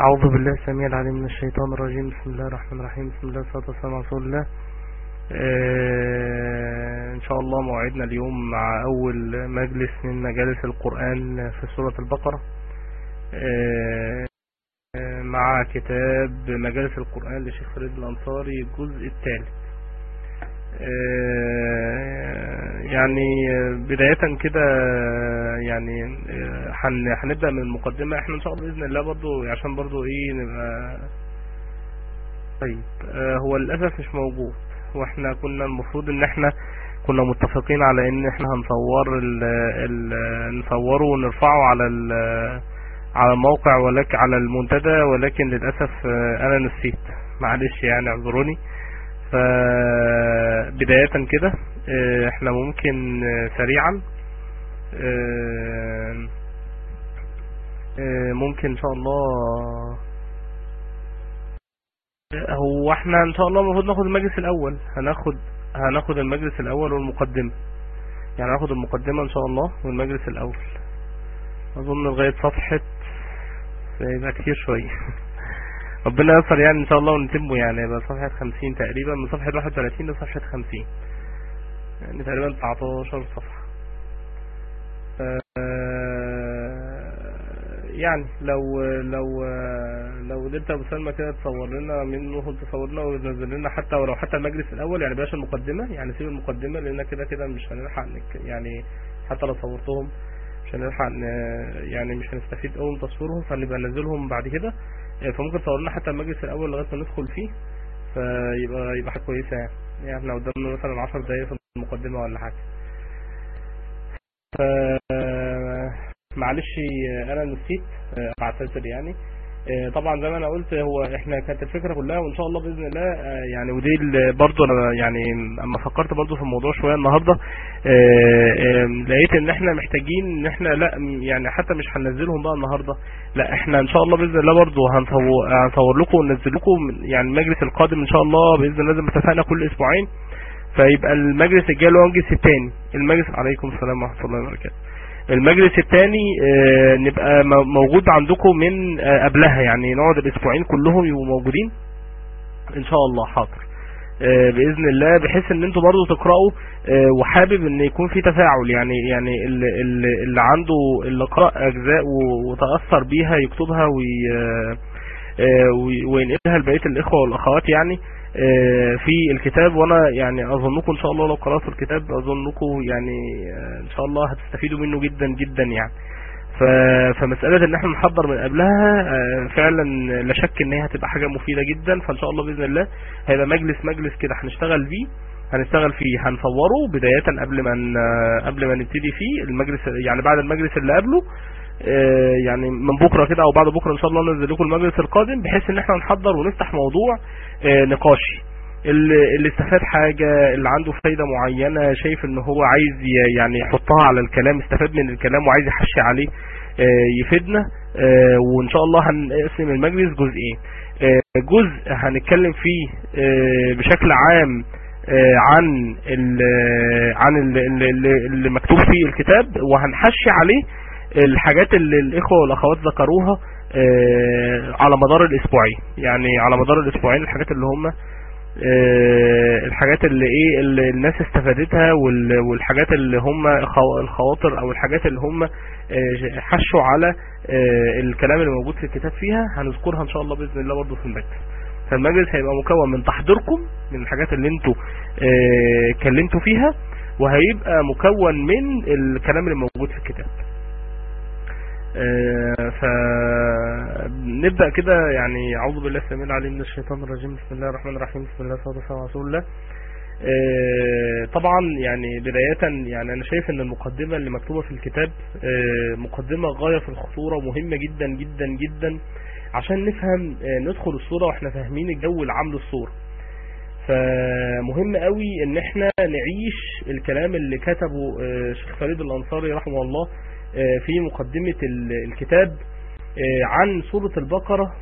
أعوذ بالله السميع العليم من الشيطان الرجيم. بسم الله الرحمن الرحيم. بسم الله والصلاة والسلام على رسول الله. آه، إن شاء الله موعدنا اليوم مع أول مجلس من مجالس القرآن في سورة البقرة. آه، آه، مع كتاب مجالس القرآن لشيخ فريد الأنصاري الجزء الثالث يعني بداية كده يعني هن- هنبدأ من المقدمة. إحنا إن شاء الله بإذن الله برضو عشان برضو إيه نبقى طيب آه، هو للأسف مش موجود. وإحنا كنا المفروض إن إحنا كنا متفقين على إن إحنا هنصور ال ال نصوره ونرفعه على ال على الموقع ولكن على المنتدى. ولكن للأسف آه، أنا نسيت. معلش يعني اعذروني. فبداية كده آه، إحنا ممكن آه، سريعا آه، ممكن إن شاء الله هو إحنا إن شاء الله المفروض ناخد المجلس الأول. هناخد هناخد المجلس الأول والمقدمة. يعني هناخد المقدمة إن شاء الله والمجلس الأول. أظن لغاية صفحة يبقى كتير شوية. ربنا يسر يعني إن شاء الله ونتمه يعني يبقى صفحة 50 تقريبا من صفحة 31 لصفحة 50 يعني تقريبا 19 صفحة. آه، يعني لو لو لو قدرت أبو سلمى كده تصور لنا منه تصور لنا وتنزل لنا حتى ولو حتى المجلس الأول يعني بلاش المقدمة يعني سيب المقدمة لأن كده كده مش هنلحق يعني حتى لو صورتهم مش هنلحق يعني مش هنستفيد قوي من تصويرهم فنبقى ننزلهم بعد كده. فممكن تصور لنا حتى المجلس الأول لغاية ما ندخل فيه فيبقى يبقى حاجة كويسة يعني. يعني إحنا قدامنا مثلا 10 دقايق في المقدمة ولا حاجة. ف معلش أنا نسيت بعتذر يعني. طبعا زي ما أنا قلت هو إحنا كانت الفكرة كلها وإن شاء الله بإذن الله آه، يعني ودي برضو أنا يعني أما فكرت برضو في الموضوع شوية النهارده آه، آه، لقيت إن إحنا محتاجين إن إحنا لأ يعني حتى مش هننزلهم بقى النهارده لأ إحنا إن شاء الله بإذن الله برضو هنصور هنصور لكم وننزل لكم يعني المجلس القادم إن شاء الله بإذن الله زي ما اتفقنا كل أسبوعين فيبقى المجلس الجاي اللي هو المجلس الثاني المجلس عليكم السلام ورحمة الله وبركاته. المجلس الثاني نبقى م- موجود عندكم من آه، قبلها يعني نقعد الأسبوعين كلهم يبقوا موجودين؟ إن شاء الله حاضر. آه، بإذن الله بحيث إن أنتوا برضو تقرأوا آه، وحابب إن يكون في تفاعل يعني يعني اللي, عنده اللي قرأ أجزاء وتأثر بيها يكتبها وي آه، آه، وي- وينقلها لبقية الإخوة والأخوات يعني. آه، في الكتاب وأنا يعني أظنكم إن شاء الله لو قرأتوا الكتاب أظنكم يعني آه، إن شاء الله هتستفيدوا منه جدا جدا يعني. فمسألة إن إحنا نحضر من قبلها آه، فعلا لا شك إن هي هتبقى حاجة مفيدة جدا فإن شاء الله بإذن الله هيبقى مجلس مجلس كده هنشتغل فيه هنشتغل فيه هنصوره بداية قبل ما قبل ما نبتدي فيه المجلس يعني بعد المجلس اللي قبله. آه، يعني من بكرة كده أو بعد بكرة إن شاء الله ننزل لكم المجلس القادم بحيث إن إحنا نحضر ونفتح موضوع آه، نقاشي. اللي استفاد حاجة اللي عنده فايدة معينة شايف إن هو عايز يعني يحطها على الكلام استفاد من الكلام وعايز يحشي عليه آه، يفيدنا آه، وإن شاء الله هنقسم المجلس جزئين. آه، جزء هنتكلم فيه آه، بشكل عام آه، عن عن ال- ال- ال- اللي مكتوب فيه الكتاب وهنحشي عليه الحاجات اللي الإخوة والأخوات ذكروها آه، على مدار الأسبوعين. يعني على مدار الأسبوعين الحاجات اللي هم آه، الحاجات اللي إيه اللي الناس استفادتها وال- والحاجات اللي هم الخوا- الخواطر أو الحاجات اللي هم آه، حشوا على الكلام اللي موجود في الكتاب فيها هنذكرها إن شاء الله بإذن الله برضه في المجلس. فالمجلس هيبقى مكون من تحضيركم من الحاجات اللي أنتوا اتكلمتوا فيها وهيبقى مكون من الكلام اللي موجود في الكتاب. فنبدأ كده. يعني أعوذ بالله السميع العليم من الشيطان الرجيم. بسم الله الرحمن الرحيم. بسم الله والصلاة والسلام على رسول الله. آه، طبعا يعني بداية يعني أنا شايف أن المقدمة اللي مكتوبة في الكتاب آه، مقدمة غاية في الخطورة ومهمة جدا جدا جدا عشان نفهم آه، ندخل الصورة وإحنا فاهمين الجو العام للصورة. فمهم قوي إن إحنا نعيش الكلام اللي كتبه آه، شيخ فريد الأنصاري رحمه الله آه، في مقدمة ال- الكتاب آه، عن سورة البقرة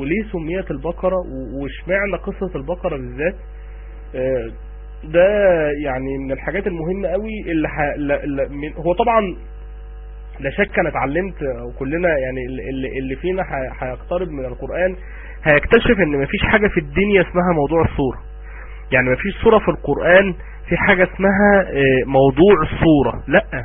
وليه سميت البقرة واشمعنى قصة البقرة بالذات. آه، ده يعني من الحاجات المهمة قوي اللي. هو طبعا لا شك أنا اتعلمت وكلنا يعني اللي, اللي فينا هيقترب من القرآن هيكتشف إن مفيش حاجة في الدنيا اسمها موضوع الصورة. يعني مفيش صورة في القرآن في حاجة اسمها موضوع الصورة. لأ.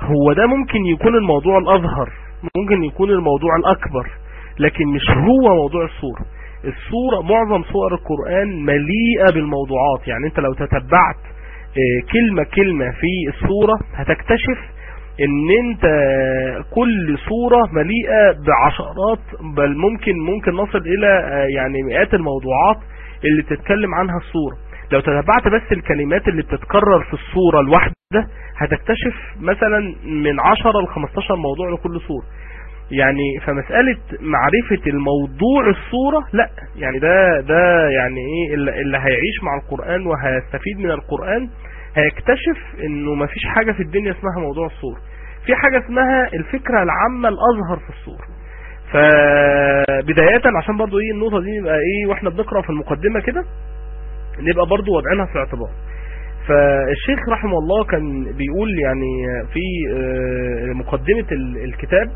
هو ده ممكن يكون الموضوع الأظهر ممكن يكون الموضوع الأكبر لكن مش هو موضوع الصورة. الصورة معظم صور القرآن مليئة بالموضوعات. يعني أنت لو تتبعت كلمة كلمة في الصورة هتكتشف إن أنت كل صورة مليئة بعشرات بل ممكن ممكن نصل إلى يعني مئات الموضوعات اللي تتكلم عنها الصورة. لو تتبعت بس الكلمات اللي بتتكرر في الصورة الواحدة هتكتشف مثلا من 10 ل 15 موضوع لكل صورة. يعني فمسألة معرفة الموضوع الصورة لا. يعني ده ده يعني إيه اللي هيعيش مع القرآن وهيستفيد من القرآن هيكتشف إنه مفيش حاجة في الدنيا اسمها موضوع الصورة. في حاجة اسمها الفكرة العامة الأظهر في الصورة. فبداية عشان برضو إيه النقطة دي نبقى إيه وإحنا بنقرأ في المقدمة كده نبقى برضو وضعينها في اعتبار. فالشيخ رحمه الله كان بيقول يعني في مقدمة الكتاب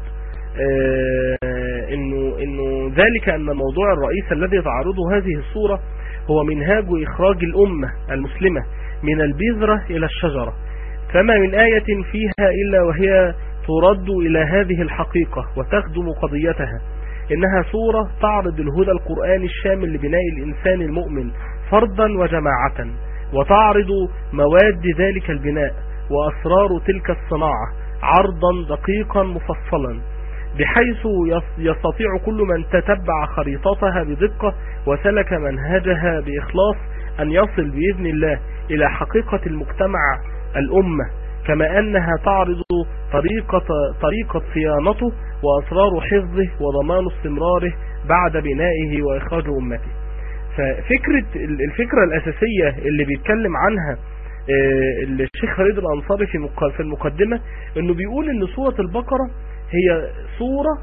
إنه إنه ذلك أن الموضوع الرئيس الذي تعرضه هذه الصورة هو منهاج إخراج الأمة المسلمة من البذرة إلى الشجرة. فما من آية فيها إلا وهي ترد إلى هذه الحقيقة وتخدم قضيتها. إنها صورة تعرض الهدى القرآني الشامل لبناء الإنسان المؤمن فردا وجماعة وتعرض مواد ذلك البناء وأسرار تلك الصناعة عرضا دقيقا مفصلا بحيث يستطيع كل من تتبع خريطتها بدقة وسلك منهجها بإخلاص أن يصل بإذن الله إلى حقيقة المجتمع الأمة كما أنها تعرض طريقة, طريقة صيانته وأسرار حفظه وضمان استمراره بعد بنائه وإخراج أمته. ففكرة الفكرة الأساسية اللي بيتكلم عنها الشيخ خالد الأنصاري في المقدمة إنه بيقول إن سورة البقرة هي صورة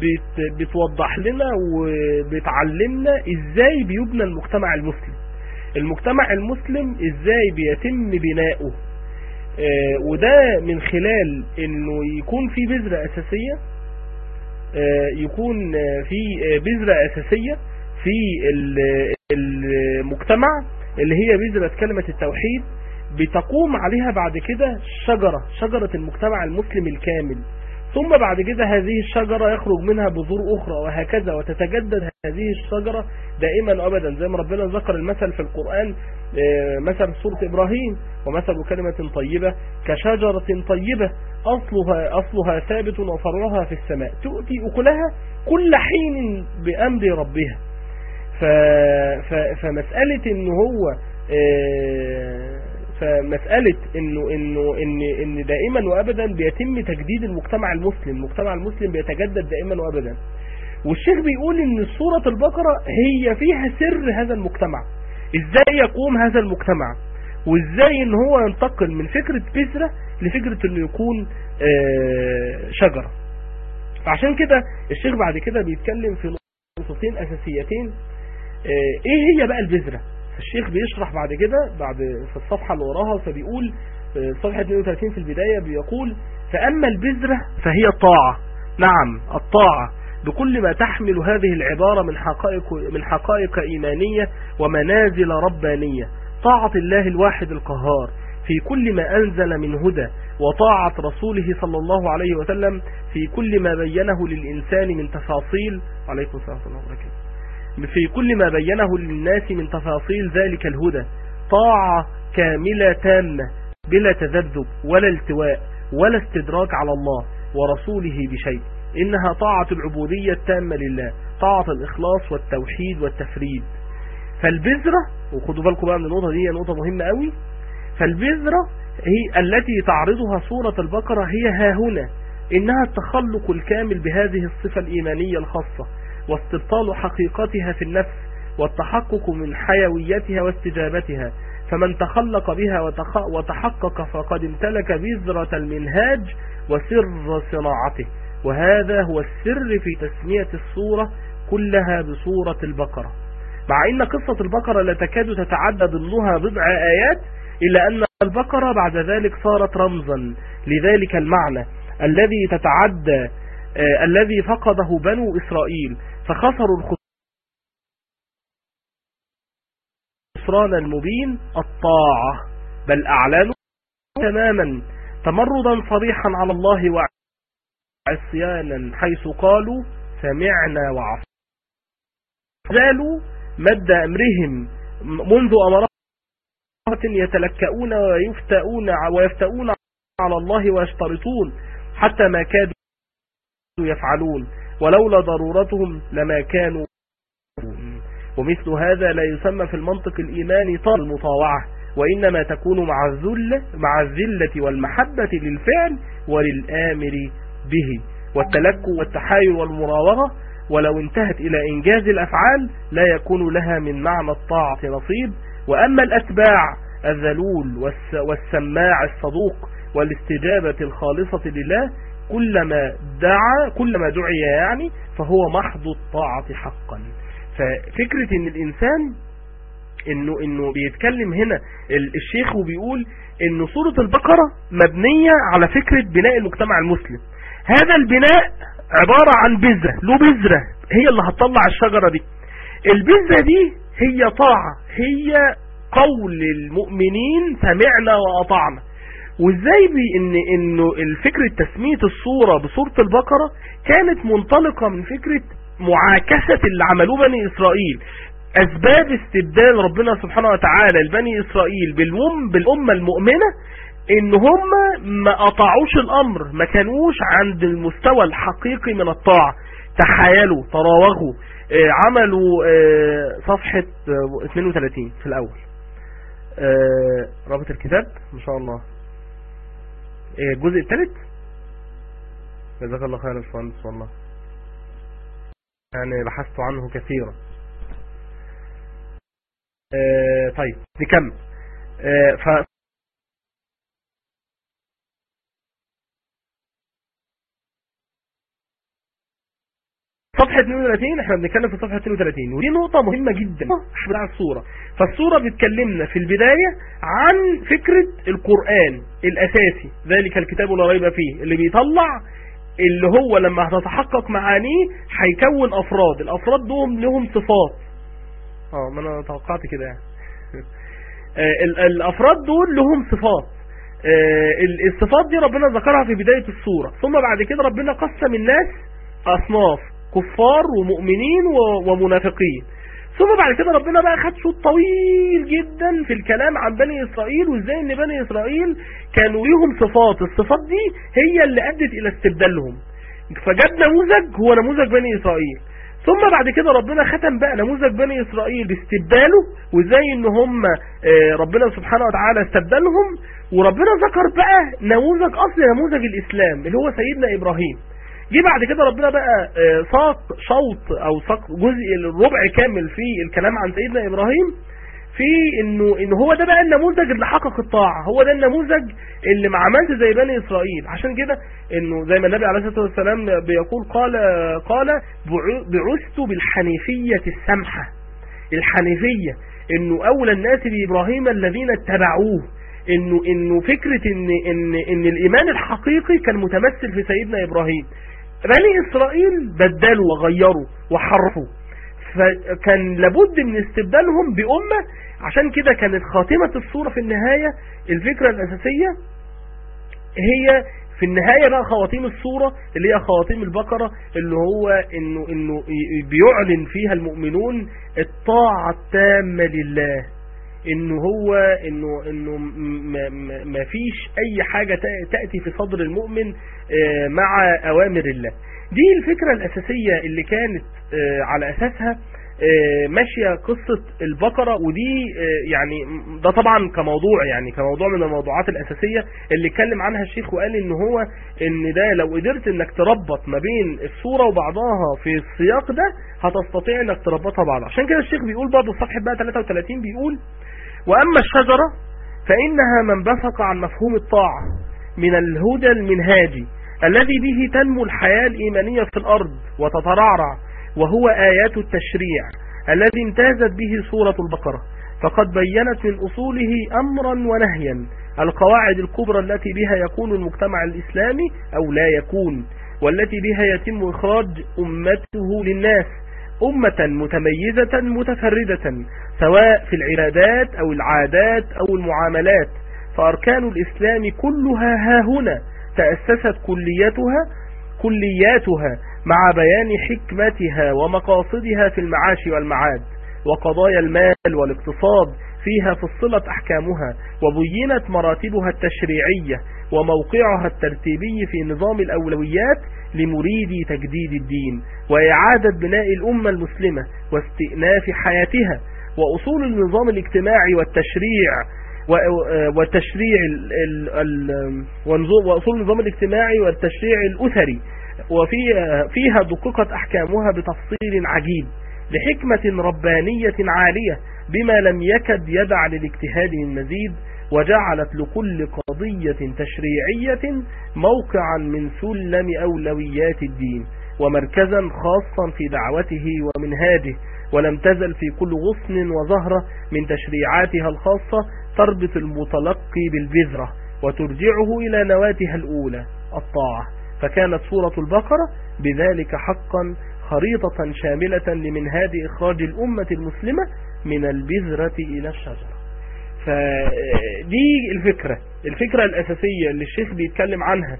بت بتوضح لنا وبتعلمنا إزاي بيبنى المجتمع المسلم. المجتمع المسلم إزاي بيتم بناؤه. آه وده من خلال إنه يكون في بذرة أساسية آه يكون في بذرة أساسية في المجتمع اللي هي بذرة كلمة التوحيد بتقوم عليها بعد كده شجرة شجرة المجتمع المسلم الكامل. ثم بعد كده هذه الشجرة يخرج منها بذور أخرى وهكذا وتتجدد هذه الشجرة دائما أبدا زي ما ربنا ذكر المثل في القرآن مثل سورة إبراهيم ومثل كلمة طيبة كشجرة طيبة أصلها, أصلها ثابت وفرعها في السماء. تؤتي أكلها كل حين بأمر ربها. فمسألة إن هو فمسألة إنه إنه إن إن دائما وابدا بيتم تجديد المجتمع المسلم المجتمع المسلم بيتجدد دائما وابدا. والشيخ بيقول إن سورة البقرة هي فيها سر هذا المجتمع. إزاي يقوم هذا المجتمع؟ وإزاي إن هو ينتقل من فكرة بذرة لفكرة إنه يكون شجرة. فعشان كده الشيخ بعد كده بيتكلم في نقطتين أساسيتين. إيه هي بقى البذرة؟ الشيخ بيشرح بعد كده بعد في الصفحة اللي وراها فبيقول صفحة 32 في البداية بيقول فأما البذرة فهي الطاعة نعم الطاعة. بكل ما تحمل هذه العبارة من حقائق, من حقائق إيمانية ومنازل ربانية. طاعة الله الواحد القهار. في كل ما أنزل من هدى وطاعة رسوله صلى الله عليه وسلم في كل ما بينه للإنسان من تفاصيل. عليكم السلام ورحمة الله وبركاته. في كل ما بينه للناس من تفاصيل ذلك الهدى. طاعة كاملة تامة بلا تذبذب ولا التواء ولا استدراك على الله ورسوله بشيء. إنها طاعة العبودية التامة لله طاعة الإخلاص والتوحيد والتفريد. فالبذرة وخدوا بالكم بقى من النقطة دي نقطة مهمة قوي. فالبذرة هي التي تعرضها سورة البقرة هي ها هنا. إنها التخلق الكامل بهذه الصفة الإيمانية الخاصة. واستبطال حقيقتها في النفس والتحقق من حيويتها واستجابتها. فمن تخلق بها وتحقق فقد امتلك بذرة المنهاج وسر صناعته. وهذا هو السر في تسمية الصورة كلها بصورة البقرة. مع إن قصة البقرة لا تكاد تتعدى ضمنها بضع آيات إلا أن البقرة بعد ذلك صارت رمزا لذلك المعنى الذي تتعدى آه الذي فقده بنو إسرائيل. فخسروا الخسران المبين الطاعة بل أعلنوا تماما تمردا صريحا على الله وعصيانا حيث قالوا سمعنا وعصينا زالوا مد أمرهم منذ أمرات يتلكؤون ويفتؤون ويفتؤون على الله ويشترطون حتى ما كادوا يفعلون. ولولا ضرورتهم لما كانوا ومثل هذا لا يسمى في المنطق الإيماني طال المطاوعة وإنما تكون مع الذل مع الذلة والمحبة للفعل وللآمر به. والتلكؤ والتحايل والمراوغة ولو انتهت إلى إنجاز الأفعال لا يكون لها من معنى الطاعة نصيب. وأما الأتباع الذلول والسماع الصدوق والاستجابة الخالصة لله كلما دعا كلما دعي يعني فهو محض الطاعة حقا. ففكرة إن الإنسان إنه إنه بيتكلم هنا الشيخ وبيقول إن سورة البقرة مبنية على فكرة بناء المجتمع المسلم. هذا البناء عبارة عن بذرة له بذرة هي اللي هتطلع الشجرة دي. البذرة دي هي طاعة هي قول المؤمنين سمعنا وأطعنا. وازاي بي ان انه الفكرة تسمية الصورة بصورة البقرة كانت منطلقة من فكرة معاكسة اللي عملوه بني إسرائيل. أسباب استبدال ربنا سبحانه وتعالى لبني إسرائيل بالأم بالأمة المؤمنة إن هم ما قطعوش الأمر ما كانوش عند المستوى الحقيقي من الطاعة. تحايلوا تراوغوا عملوا صفحة 32 في الأول. رابط الكتاب ما شاء الله. الجزء الثالث جزاك الله خير باشمهندس والله. يعني بحثت عنه كثيرا. آه طيب نكمل. صفحة 32 إحنا بنتكلم في صفحة 32 ودي نقطة مهمة جدا. بتاع الصورة. فالصورة بتكلمنا في البداية عن فكرة القرآن الأساسي. ذلك الكتاب لا ريب فيه. اللي بيطلع اللي هو لما هتتحقق معانيه هيكون أفراد. الأفراد دول لهم صفات. آه ما أنا توقعت كده يعني. الأفراد دول لهم صفات. الصفات دي ربنا ذكرها في بداية الصورة. ثم بعد كده ربنا قسم الناس أصناف. كفار ومؤمنين ومنافقين. ثم بعد كده ربنا بقى خد شوط طويل جدا في الكلام عن بني إسرائيل وإزاي إن بني إسرائيل كانوا ليهم صفات. الصفات دي هي اللي أدت إلى استبدالهم. فجاب نموذج هو نموذج بني إسرائيل. ثم بعد كده ربنا ختم بقى نموذج بني إسرائيل باستبداله وإزاي إن هم ربنا سبحانه وتعالى استبدلهم. وربنا ذكر بقى نموذج أصل نموذج الإسلام اللي هو سيدنا إبراهيم. جه بعد كده ربنا بقى ساق شوط أو ساق جزء الربع كامل في الكلام عن سيدنا إبراهيم في إنه إن هو ده بقى النموذج اللي حقق الطاعة هو ده النموذج اللي ما عملش زي بني إسرائيل. عشان كده إنه زي ما النبي عليه الصلاة والسلام بيقول قال قال بعثت بالحنيفية السمحة. الحنيفية إنه أولى الناس بإبراهيم الذين اتبعوه. إنه إنه فكرة إن إن إن الإيمان الحقيقي كان متمثل في سيدنا إبراهيم. بني إسرائيل بدلوا وغيروا وحرفوا. فكان لابد من استبدالهم بأمة. عشان كده كانت خاتمة الصورة في النهاية الفكرة الأساسية هي في النهاية بقى خواتيم الصورة اللي هي خواتيم البقرة اللي هو انه, إنه بيعلن فيها المؤمنون الطاعة التامة لله. انه هو إنه إنه ما فيش أي حاجة تأتي في صدر المؤمن مع أوامر الله. دي الفكرة الأساسية اللي كانت على أساسها. ماشية قصة البقرة ودي يعني ده طبعا كموضوع يعني كموضوع من الموضوعات الأساسية اللي اتكلم عنها الشيخ وقال إن هو إن ده لو قدرت إنك تربط ما بين الصورة وبعضها في السياق ده هتستطيع إنك تربطها بعض عشان كده الشيخ بيقول برضه صفحة بقى 33 بيقول وأما الشجرة فإنها منبثق عن مفهوم الطاعة من الهدى المنهاجي الذي به تنمو الحياة الإيمانية في الأرض وتترعرع وهو آيات التشريع الذي امتازت به سورة البقرة. فقد بينت من أصوله أمرا ونهيا القواعد الكبرى التي بها يكون المجتمع الإسلامي أو لا يكون والتي بها يتم إخراج أمته للناس أمة متميزة متفردة سواء في العبادات أو العادات أو المعاملات. فأركان الإسلام كلها ها هنا تأسست كليتها كلياتها مع بيان حكمتها ومقاصدها في المعاش والمعاد وقضايا المال والاقتصاد فيها فصلت أحكامها وبينت مراتبها التشريعية وموقعها الترتيبي في نظام الأولويات لمريدي تجديد الدين وإعادة بناء الأمة المسلمة واستئناف حياتها وأصول النظام الاجتماعي والتشريع والتشريع وأصول النظام الاجتماعي والتشريع الأسري وفيها فيها دققت أحكامها بتفصيل عجيب لحكمة ربانية عالية بما لم يكد يدع للاجتهاد من مزيد وجعلت لكل قضية تشريعية موقعا من سلم أولويات الدين ومركزا خاصا في دعوته ومنهاجه ولم تزل في كل غصن وزهرة من تشريعاتها الخاصة تربط المتلقي بالبذرة وترجعه إلى نواتها الأولى الطاعة. فكانت سورة البقرة بذلك حقا خريطة شاملة لمنهاج إخراج الأمة المسلمة من البذرة إلى الشجرة. فدي الفكرة. الفكرة الأساسية اللي الشيخ بيتكلم عنها.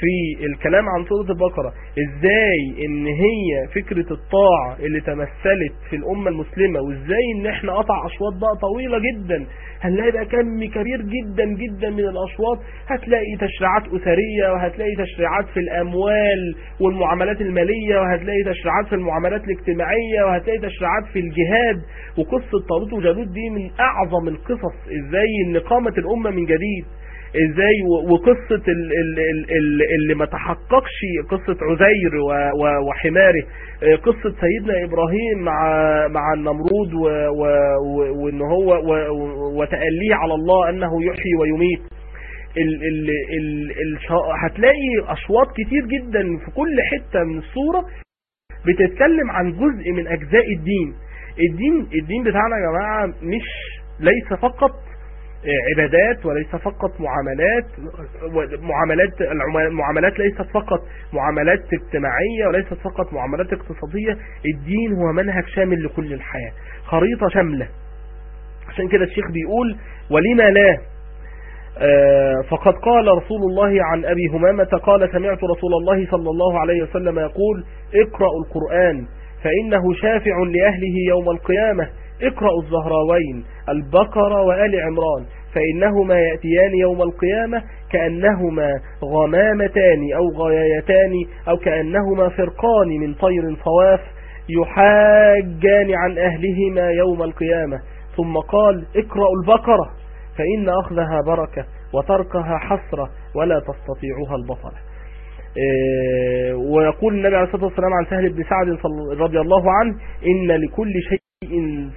في الكلام عن سورة البقرة إزاي إن هي فكرة الطاعة اللي تمثلت في الأمة المسلمة وإزاي إن إحنا قطع أشواط بقى طويلة جدا هنلاقي بقى كم كبير جدا جدا من الأشواط هتلاقي تشريعات أسرية وهتلاقي تشريعات في الأموال والمعاملات المالية وهتلاقي تشريعات في المعاملات الاجتماعية وهتلاقي تشريعات في الجهاد وقصة طالوت وجالوت دي من أعظم القصص إزاي إن قامت الأمة من جديد. إزاي وقصة اللي ما تحققش قصة عزير وحماره قصة سيدنا إبراهيم مع مع النمرود وإن هو وتأليه على الله أنه يحيي ويميت. هتلاقي أشواط كتير جدا في كل حتة من الصورة بتتكلم عن جزء من أجزاء الدين. الدين الدين بتاعنا يا جماعة مش ليس فقط عبادات وليس فقط معاملات معاملات المعاملات ليست فقط معاملات اجتماعية وليست فقط معاملات اقتصادية الدين هو منهج شامل لكل الحياة خريطة شاملة. عشان كده الشيخ بيقول ولما لا؟ فقد قال رسول الله عن أبي همامة قال سمعت رسول الله صلى الله عليه وسلم يقول اقرأوا القرآن فإنه شافع لأهله يوم القيامة. اقرأوا الزهراوين البقرة وآل عمران فإنهما يأتيان يوم القيامة كأنهما غمامتان أو غايتان أو كأنهما فرقان من طير صواف يحاجان عن أهلهما يوم القيامة. ثم قال اقرأوا البقرة فإن أخذها بركة وتركها حسرة ولا تستطيعها البطلة ويقول النبي عليه الصلاة والسلام عن سهل بن سعد رضي الله عنه إن لكل شيء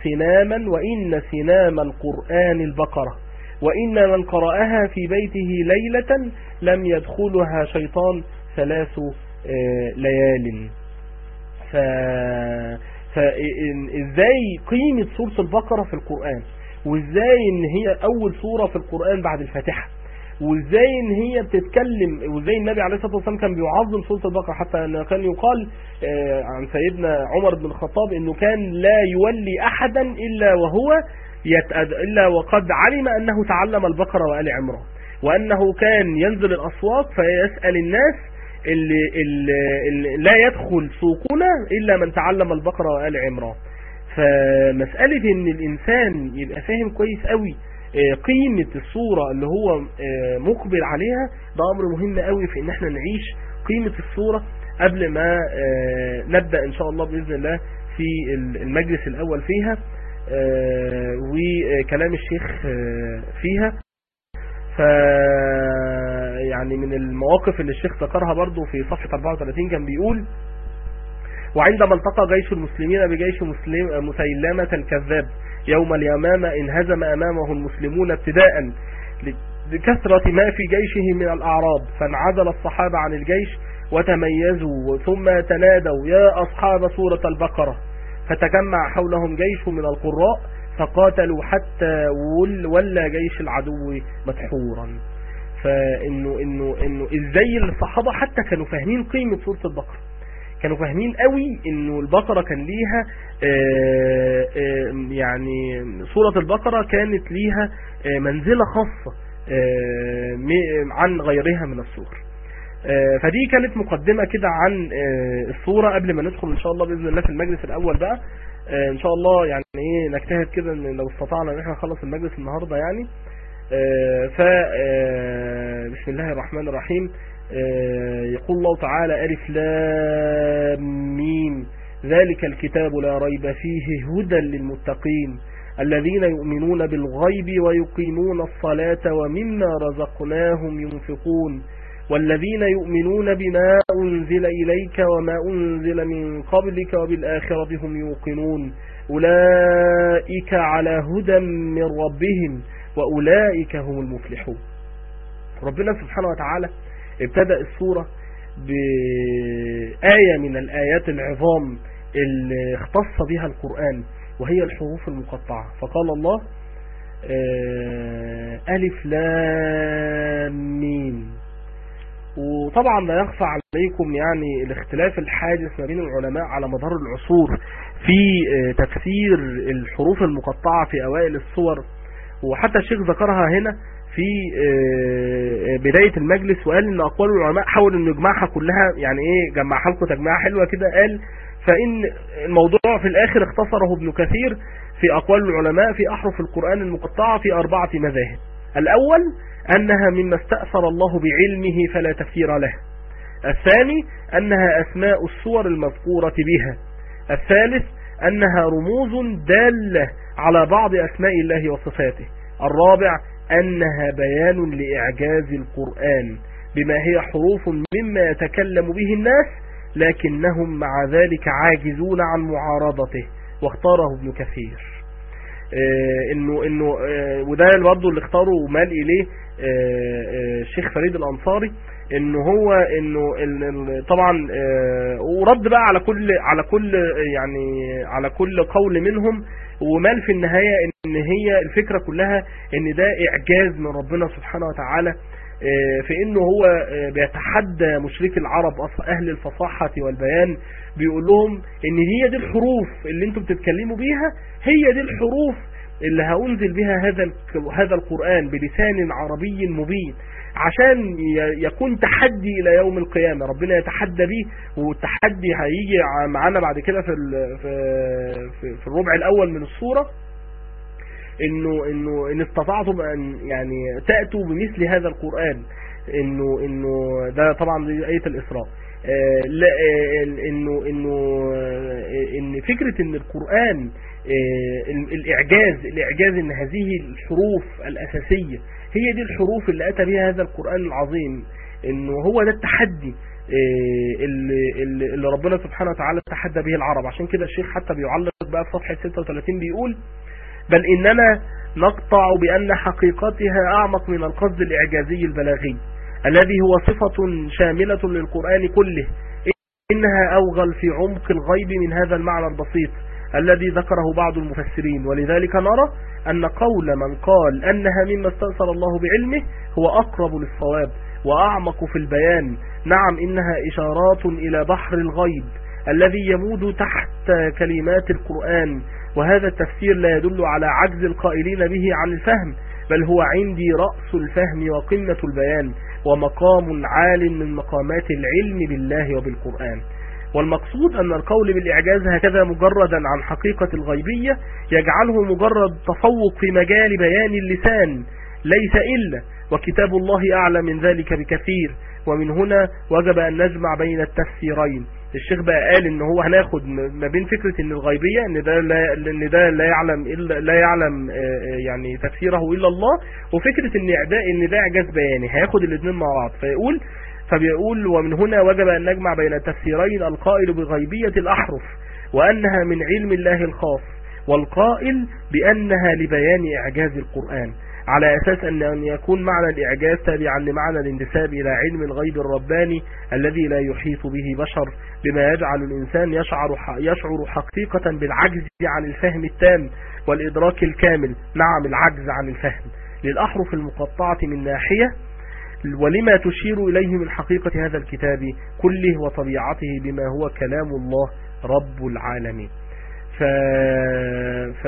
سناما وإن سنام القرآن البقرة وإن من قرأها في بيته ليلة لم يدخلها شيطان ثلاث ليال. ف... فإزاي قيمة سورة البقرة في القرآن؟ وإزاي إن هي أول سورة في القرآن بعد الفاتحة؟ وازاي ان هي بتتكلم وازاي النبي عليه الصلاة والسلام كان بيعظم سوره البقره حتى انه كان يقال عن سيدنا عمر بن الخطاب إنه كان لا يولي أحدا إلا وهو يتأد إلا وقد علم أنه تعلم البقرة وآل عمران. وأنه كان ينزل الاسواق فيسأل الناس اللي, اللي, اللي لا يدخل سوقنا إلا من تعلم البقرة وآل عمران. فمسألة إن الإنسان يبقى فاهم كويس قوي قيمة الصورة اللي هو مقبل عليها ده أمر مهم قوي في إن إحنا نعيش قيمة الصورة قبل ما نبدأ إن شاء الله بإذن الله في المجلس الأول فيها وكلام الشيخ فيها. ف يعني من المواقف اللي الشيخ ذكرها برضو في صفحة 34 كان بيقول وعندما التقى جيش المسلمين بجيش مسلم مسيلمة الكذاب. يوم اليمامة انهزم أمامه المسلمون ابتداء لكثرة ما في جيشه من الأعراب فانعزل الصحابة عن الجيش وتميزوا ثم تنادوا يا أصحاب سورة البقرة. فتجمع حولهم جيش من القراء فقاتلوا حتى ولى جيش العدو مدحورا. فإنه إنه إنه إزاي الصحابة حتى كانوا فاهمين قيمة سورة البقرة. كانوا فاهمين قوي إنه البقرة كان ليها آه، آه، يعني سورة البقرة كانت ليها آه، منزلة خاصة عن غيرها من السور فدي كانت مقدمة كده عن الصورة قبل ما ندخل إن شاء الله بإذن الله في المجلس الأول بقى. إن شاء الله يعني إيه نجتهد كده إن لو استطعنا إن إحنا نخلص المجلس النهاردة يعني. ف بسم الله الرحمن الرحيم. آه، يقول الله تعالى ألف لام ميم. ذلك الكتاب لا ريب فيه هدى للمتقين الذين يؤمنون بالغيب ويقيمون الصلاة ومما رزقناهم ينفقون والذين يؤمنون بما أنزل إليك وما أنزل من قبلك وبالآخرة هم يوقنون. أولئك على هدى من ربهم. وأولئك هم المفلحون. ربنا سبحانه وتعالى ابتدأ السورة بآية من الآيات العظام اللي اختص بها القرآن وهي الحروف المقطعة. فقال الله آه، ألف لام ميم. وطبعا لا يخفى عليكم يعني الاختلاف الحادث ما بين العلماء على مدار العصور في آه، تفسير الحروف المقطعة في أوائل الصور وحتى الشيخ ذكرها هنا في آه، بداية المجلس وقال إن أقوال العلماء حاول انه يجمعها كلها يعني إيه جمعها لكم تجميعة حلوة كده قال فإن الموضوع في الآخر اختصره ابن كثير في أقوال العلماء في أحرف القرآن المقطعة في أربعة مذاهب. الأول أنها مما استأثر الله بعلمه فلا تفسير له. الثاني أنها أسماء الصور المذكورة بها. الثالث أنها رموز دالة على بعض أسماء الله وصفاته. الرابع أنها بيان لإعجاز القرآن بما هي حروف مما يتكلم به الناس لكنهم مع ذلك عاجزون عن معارضته واختاره ابن كثير. آه انه إنه آه وده برضه اللي اختاره ومال اليه آه الشيخ فريد الأنصاري. إنه هو إنه طبعا آه، ورد بقى على كل على كل يعني على كل قول منهم ومال في النهاية إن هي الفكرة كلها إن ده إعجاز من ربنا سبحانه وتعالى آه، في إنه هو آه، بيتحدى مشرك العرب أهل الفصاحة والبيان بيقول لهم إن هي دي الحروف اللي أنتم بتتكلموا بيها هي دي الحروف اللي هأنزل بها هذا هذا القرآن بلسان عربي مبين. عشان يكون تحدي إلى يوم القيامة. ربنا يتحدى به والتحدي هيجي معانا بعد كده في في في الربع الأول من الصورة انه إنه إن استطعتم أن يعني تأتوا بمثل هذا القرآن. انه إنه ده طبعا دي آية الإسراء. آه، لا آه، انه إنه آه، إن فكرة إن القرآن الإعجاز الإعجاز إن هذه الحروف الأساسية هي دي الحروف اللي أتى بها هذا القرآن العظيم إنه هو ده التحدي آه، اللي, اللي ربنا سبحانه وتعالى تحدى به العرب. عشان كده الشيخ حتى بيعلق بقى في صفحة 36 بيقول بل إننا نقطع بأن حقيقتها أعمق من القصد الإعجازي البلاغي الذي هو صفة شاملة للقرآن كله إنها أوغل في عمق الغيب من هذا المعنى البسيط. الذي ذكره بعض المفسرين. ولذلك نرى أن قول من قال أنها مما استنصر الله بعلمه هو أقرب للصواب وأعمق في البيان. نعم إنها إشارات إلى بحر الغيب الذي يمود تحت كلمات القرآن. وهذا التفسير لا يدل على عجز القائلين به عن الفهم بل هو عندي رأس الفهم وقمة البيان ومقام عال من مقامات العلم بالله وبالقرآن. والمقصود أن القول بالإعجاز هكذا مجردا عن حقيقة الغيبية يجعله مجرد تفوق في مجال بيان اللسان ليس إلا وكتاب الله أعلى من ذلك بكثير ومن هنا وجب أن نجمع بين التفسيرين. الشيخ بقى قال إن هو هناخد ما بين فكرة إن الغيبية إن ده لا, إن ده لا يعلم إلا لا يعلم آه، آه، يعني تفسيره إلا الله وفكرة إن إن ده إعجاز بياني. هياخد الاثنين مع بعض. فيقول فبيقول ومن هنا وجب أن نجمع بين التفسيرين القائل بغيبية الأحرف وأنها من علم الله الخاص والقائل بأنها لبيان إعجاز القرآن على أساس أن يكون معنى الإعجاز تابعا لمعنى الانتساب إلى علم الغيب الرباني الذي لا يحيط به بشر بما يجعل الإنسان يشعر, يشعر حقيقة بالعجز عن الفهم التام والإدراك الكامل نعم العجز عن الفهم. للأحرف المقطعة من ناحية ولما تشير إليه من حقيقة هذا الكتاب كله وطبيعته بما هو كلام الله رب العالمين. ف... ف...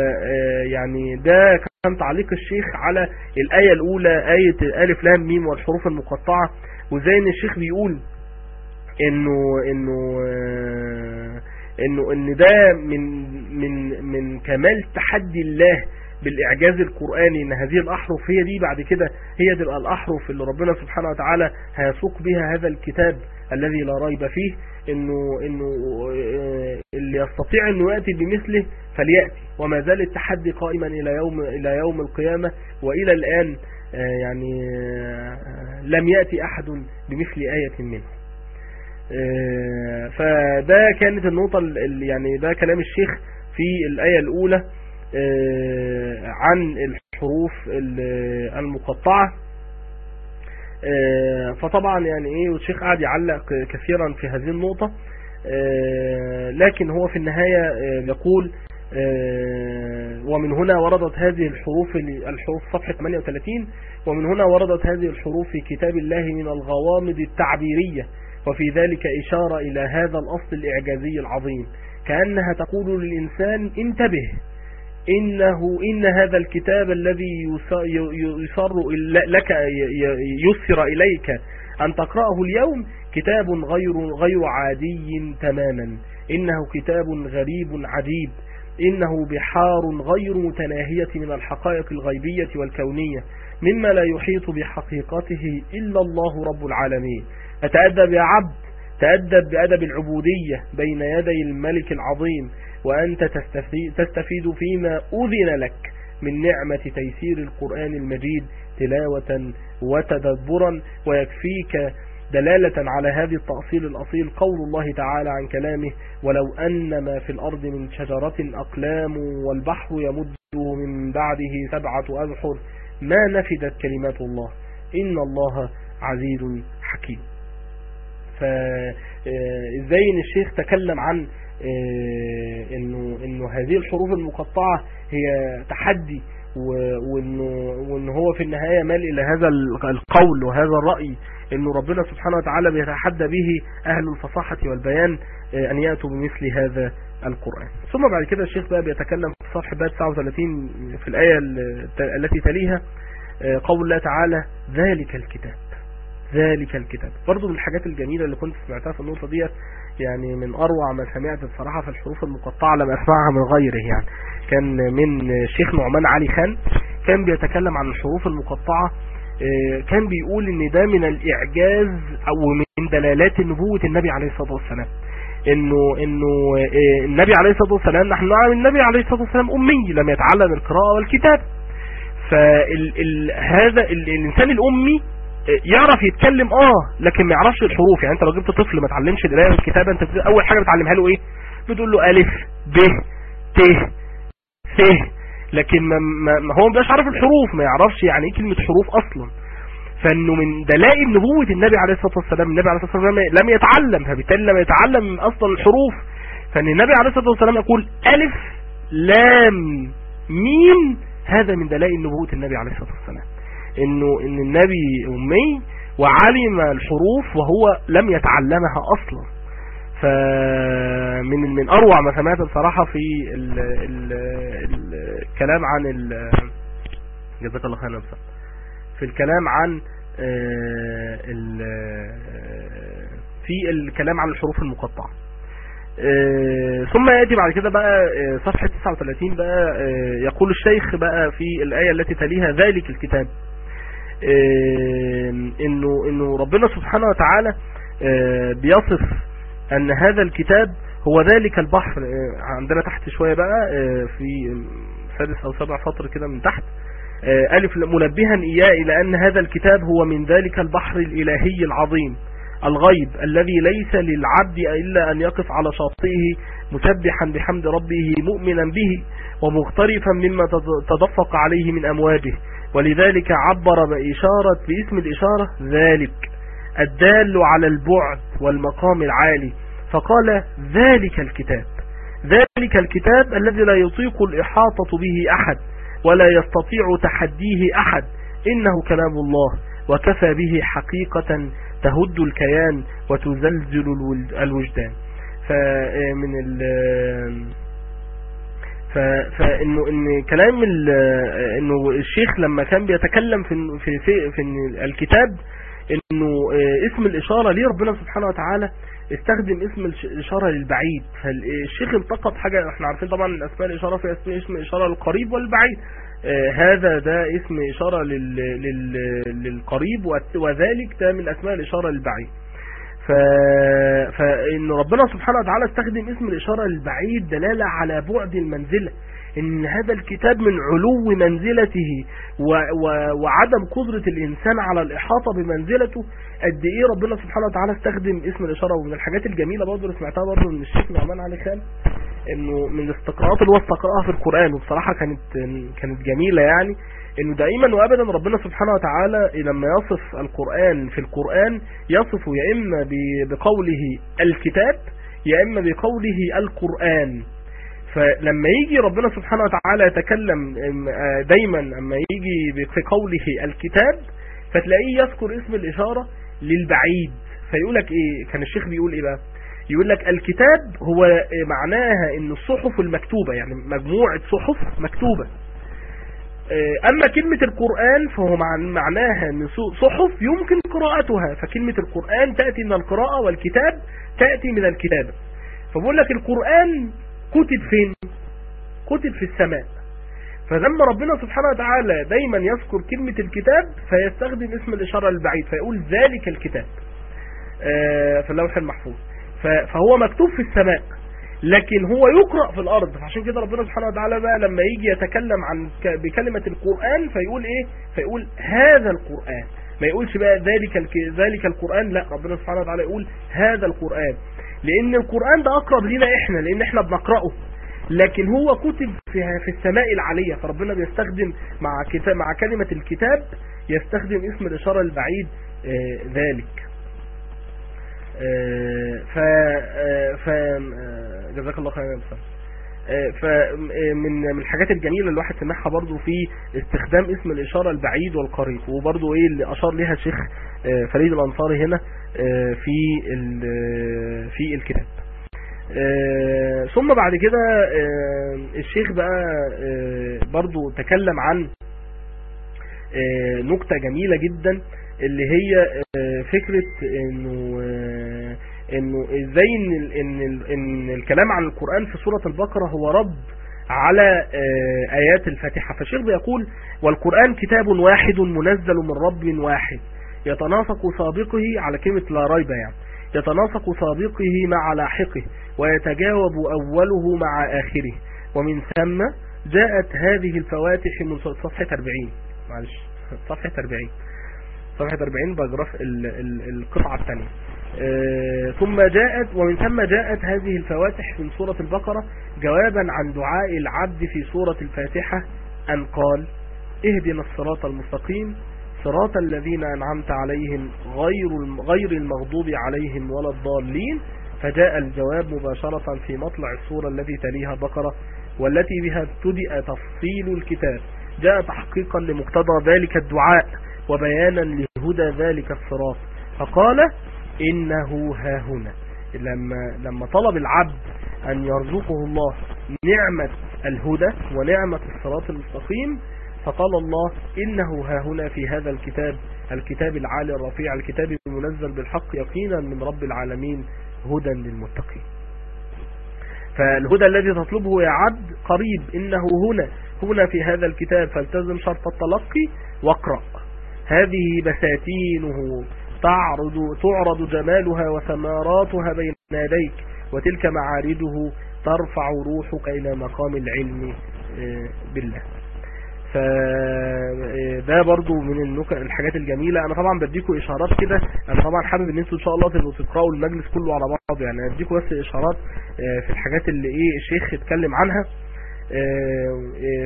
يعني ده كان تعليق الشيخ على الآية الأولى آية ألف لام ميم والحروف المقطعة. وزي إن الشيخ بيقول انه إنه إنه إن ده من من من كمال تحدي الله بالإعجاز القرآني إن هذه الأحرف هي دي بعد كده هي تبقى الأحرف اللي ربنا سبحانه وتعالى هيسوق بها هذا الكتاب الذي لا ريب فيه إنه إنه آه، اللي يستطيع إنه يأتي بمثله فليأتي. وما زال التحدي قائما إلى يوم إلى يوم القيامة وإلى الآن آه، يعني آه، لم يأتي أحد بمثل آية منه. فده كانت النقطة يعني ده كلام الشيخ في الآية الأولى. عن الحروف المقطعة. آه، فطبعا يعني إيه والشيخ قاعد يعلق كثيرا في هذه النقطة. آه، لكن هو في النهاية آه، يقول ومن هنا وردت هذه الحروف الحروف صفحة 38 ومن هنا وردت هذه الحروف في كتاب الله من الغوامض التعبيرية. وفي ذلك إشارة إلى هذا الأصل الإعجازي العظيم. كأنها تقول للإنسان انتبه. إنه إن هذا الكتاب الذي يسر لك يسر إليك أن تقرأه اليوم كتاب غير غير عادي تماما. إنه كتاب غريب عجيب. إنه بحار غير متناهية من الحقائق الغيبية والكونية. مما لا يحيط بحقيقته إلا الله رب العالمين. أتأدب يا عبد؟ تأدب بأدب العبودية بين يدي الملك العظيم. وأنت تستفيد فيما أذن لك من نعمة تيسير القرآن المجيد تلاوة وتدبرا ويكفيك دلالة على هذه التأصيل الأصيل. قول الله تعالى عن كلامه ولو أن ما في الأرض من شجرة أقلام والبحر يمده من بعده سبعة أبحر ما نفدت كلمات الله. إن الله عزيز حكيم. فإزاي آه، الشيخ تكلم عن إنه إنه هذه الحروف المقطعة هي تحدي وإنه وان هو في النهاية مال إلى هذا القول وهذا الرأي إنه ربنا سبحانه وتعالى بيتحدى به أهل الفصاحة والبيان آه، أن يأتوا بمثل هذا القرآن. ثم بعد كده الشيخ بقى بيتكلم في صفحة 39 في الآية التي تليها آه، قول الله تعالى ذلك الكتاب ذلك الكتاب. برضو من الحاجات الجميلة اللي كنت سمعتها في النقطة ديت يعني من أروع ما سمعت بصراحة في الحروف المقطعة لم أسمعها من غيره يعني. كان من الشيخ نعمان علي خان كان بيتكلم عن الحروف المقطعة آه، كان بيقول إن ده من الإعجاز أو من دلالات نبوة النبي عليه الصلاة والسلام. إنه إنه آه، النبي عليه الصلاة والسلام نحن نعلم النبي عليه الصلاة والسلام أمي لم يتعلم القراءة والكتاب. فهذا الإنسان الأمي يعرف يتكلم آه لكن ما يعرفش الحروف. يعني أنت لو جبت طفل ما تعلمش القراية والكتابة أنت أول حاجة بتعلمها له إيه؟ بتقول له ألف ب ت ث. لكن ما, ما هو بيبقاش عارف الحروف ما يعرفش يعني إيه كلمة حروف أصلا. فإنه من دلائل نبوة النبي عليه الصلاة والسلام النبي عليه الصلاة والسلام لم يتعلم فبالتالي لم يتعلم أصلا الحروف. فإن النبي عليه الصلاة والسلام يقول ألف لام ميم هذا من دلائل نبوة النبي عليه الصلاة والسلام. إنه إن النبي أمي وعلم الحروف وهو لم يتعلمها أصلا. فمن من أروع ما سمعت بصراحة في ال ال الكلام عن جزاك الله خيرا في الكلام عن آه، في الكلام عن الحروف المقطعة. آه، ثم يأتي بعد كده بقى آه، صفحة 39 بقى يقول الشيخ بقى في الآية التي تليها ذلك الكتاب. إنه إنه ربنا سبحانه وتعالى بيصف أن هذا الكتاب هو ذلك البحر عندنا تحت شوية بقى في سادس أو سبع سطر كده من تحت ألف منبها إياه إلى أن هذا الكتاب هو من ذلك البحر الإلهي العظيم الغيب الذي ليس للعبد إلا أن يقف على شاطئه مسبحا بحمد ربه مؤمنا به ومغترفا مما تدفق عليه من أمواجه. ولذلك عبر بإشارة باسم الإشارة ذلك الدال على البعد والمقام العالي فقال ذلك الكتاب ذلك الكتاب الذي لا يطيق الإحاطة به أحد ولا يستطيع تحديه أحد إنه كلام الله وكفى به حقيقة تهد الكيان وتزلزل الوجدان. فمن ال فانه إن كلام إنه الشيخ لما كان بيتكلم في في في, في الكتاب إنه اسم الإشارة ليه ربنا سبحانه وتعالى استخدم اسم الإشارة للبعيد. فالشيخ التقط حاجة؟ إحنا عارفين طبعا أسماء الإشارة في اسم اسم اشاره للقريب والبعيد. هذا ده اسم إشارة لل للقريب وذلك ده من أسماء الإشارة للبعيد. ف... فإن ربنا سبحانه وتعالى استخدم اسم الإشارة للبعيد دلالة على بعد المنزلة. إن هذا الكتاب من علو منزلته و... و... وعدم قدرة الإنسان على الإحاطة بمنزلته قد إيه ربنا سبحانه وتعالى استخدم اسم الإشارة؟ ومن الحاجات الجميلة برضه اللي سمعتها برضه من الشيخ نعمان علي خان إنه من الاستقراءات اللي هو استقرأها في القرآن. وبصراحة كانت كانت جميلة يعني. إنه دائما وابدا ربنا سبحانه وتعالى لما يصف القرآن في القرآن يصف يا إما بقوله الكتاب يا إما بقوله القرآن. فلما يجي ربنا سبحانه وتعالى يتكلم دايما أما يجي في قوله الكتاب فتلاقيه يذكر اسم الإشارة للبعيد. فيقول لك إيه؟ كان الشيخ بيقول إيه بقى؟ يقول لك الكتاب هو معناها إن الصحف المكتوبة يعني مجموعة صحف مكتوبة. أما كلمة القرآن فهو معناها صحف يمكن قراءتها فكلمة القرآن تأتي من القراءة والكتاب تأتي من الكتابة فبقول لك القرآن كتب فين؟ كتب في السماء. فلما ربنا سبحانه وتعالى دايما يذكر كلمة الكتاب فيستخدم اسم الإشارة البعيد فيقول ذلك الكتاب. في اللوح المحفوظ. فهو مكتوب في السماء. لكن هو يقرأ في الأرض. فعشان كده ربنا سبحانه وتعالى بقى لما يجي يتكلم عن بكلمة القرآن فيقول إيه؟ فيقول هذا القرآن. ما يقولش بقى ذلك ذلك القرآن لا ربنا سبحانه وتعالى يقول هذا القرآن. لأن القرآن ده أقرب لنا إحنا لأن إحنا بنقرأه. لكن هو كتب في في السماء العالية. فربنا بيستخدم مع كتاب مع كلمة الكتاب يستخدم اسم الإشارة البعيد آه ذلك. ف ف جزاك الله خيرا يا بسام فمن من الحاجات الجميلة اللي الواحد سمعها برضو في استخدام اسم الإشارة البعيد والقريب وبرضو إيه اللي أشار لها الشيخ فريد الأنصاري هنا في في الكتاب. ثم بعد كده الشيخ بقى برضو تكلم عن نكتة جميلة جدا اللي هي فكرة إنه إنه إزاي إن إن إن الكلام عن القرآن في سورة البقرة هو رد على آيات الفاتحة. فالشيخ بيقول والقرآن كتاب واحد منزل من رب واحد. يتناسق سابقه على كلمة لا ريب يعني. يتناسق سابقه مع لاحقه ويتجاوب أوله مع آخره. ومن ثم جاءت هذه الفواتح من صفحة 40 معلش صفحة 40 صفحة 40 باجراف القطعة الثانية. ثم جاءت ومن ثم جاءت هذه الفواتح من سورة البقرة جوابا عن دعاء العبد في سورة الفاتحة أن قال اهدنا الصراط المستقيم صراط الذين أنعمت عليهم غير غير المغضوب عليهم ولا الضالين. فجاء الجواب مباشرة في مطلع السورة التي تليها بقرة والتي بها ابتدأ تفصيل الكتاب. جاء تحقيقا لمقتضى ذلك الدعاء. وبيانا لهدى ذلك الصراط. فقال إنه ها هنا. لما, لما طلب العبد أن يرزقه الله نعمة الهدى ونعمة الصراط المستقيم فقال الله إنه ها هنا في هذا الكتاب الكتاب العالي الرفيع الكتاب المنزل بالحق يقينا من رب العالمين هدى للمتقين. فالهدى الذي تطلبه يا عبد قريب إنه هنا هنا في هذا الكتاب. فالتزم شرط التلقي واقرأ. هذه بساتينه تعرض, تعرض جمالها وثماراتها بين يديك وتلك معارضه ترفع روحك إلى مقام العلم بالله. فده برضو من النكت الحاجات الجميلة. أنا طبعا بديكم إشارات كده. أنا طبعا حابب إن أنتوا إن شاء الله تبقوا تقرأوا المجلس كله على بعض. يعني اديكم بس إشارات في الحاجات اللي إيه الشيخ اتكلم عنها.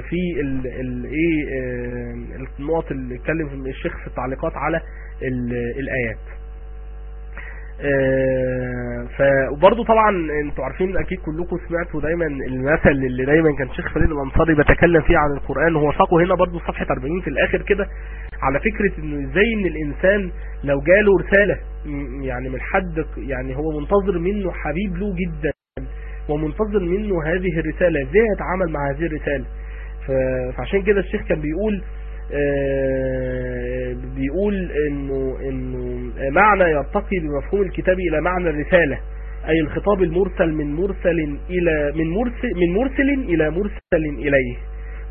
في الايه النقط اللي اتكلم الشيخ في التعليقات على الآيات. فبرضه طبعا أنتوا عارفين أكيد كلكم سمعتوا دايما المثل اللي دايما كان شيخ فريد الأنصاري بيتكلم فيه عن القرآن. هو ساقه هنا برضه صفحة 40 في الآخر كده على فكرة إنه إزاي إن الإنسان لو جاله رسالة يعني من حد يعني هو منتظر منه حبيب له جدا. ومنتظر منه هذه الرسالة إزاي يتعامل مع هذه الرسالة؟ فعشان كده الشيخ كان بيقول بيقول انه إنه معنى يرتقي بمفهوم الكتاب إلى معنى الرسالة أي الخطاب المرسل من مرسل إلى من مرسل من مرسل إلى مرسل إليه.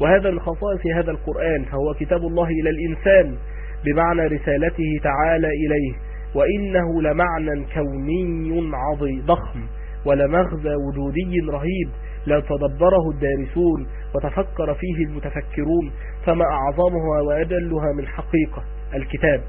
وهذا من خصائص هذا القرآن فهو كتاب الله إلى الإنسان بمعنى رسالته تعالى إليه وإنه لمعنى كوني عظيم ضخم. ولمغزى وجودي رهيب لو تدبره الدارسون وتفكر فيه المتفكرون فما أعظمها وأجلها من حقيقة الكتاب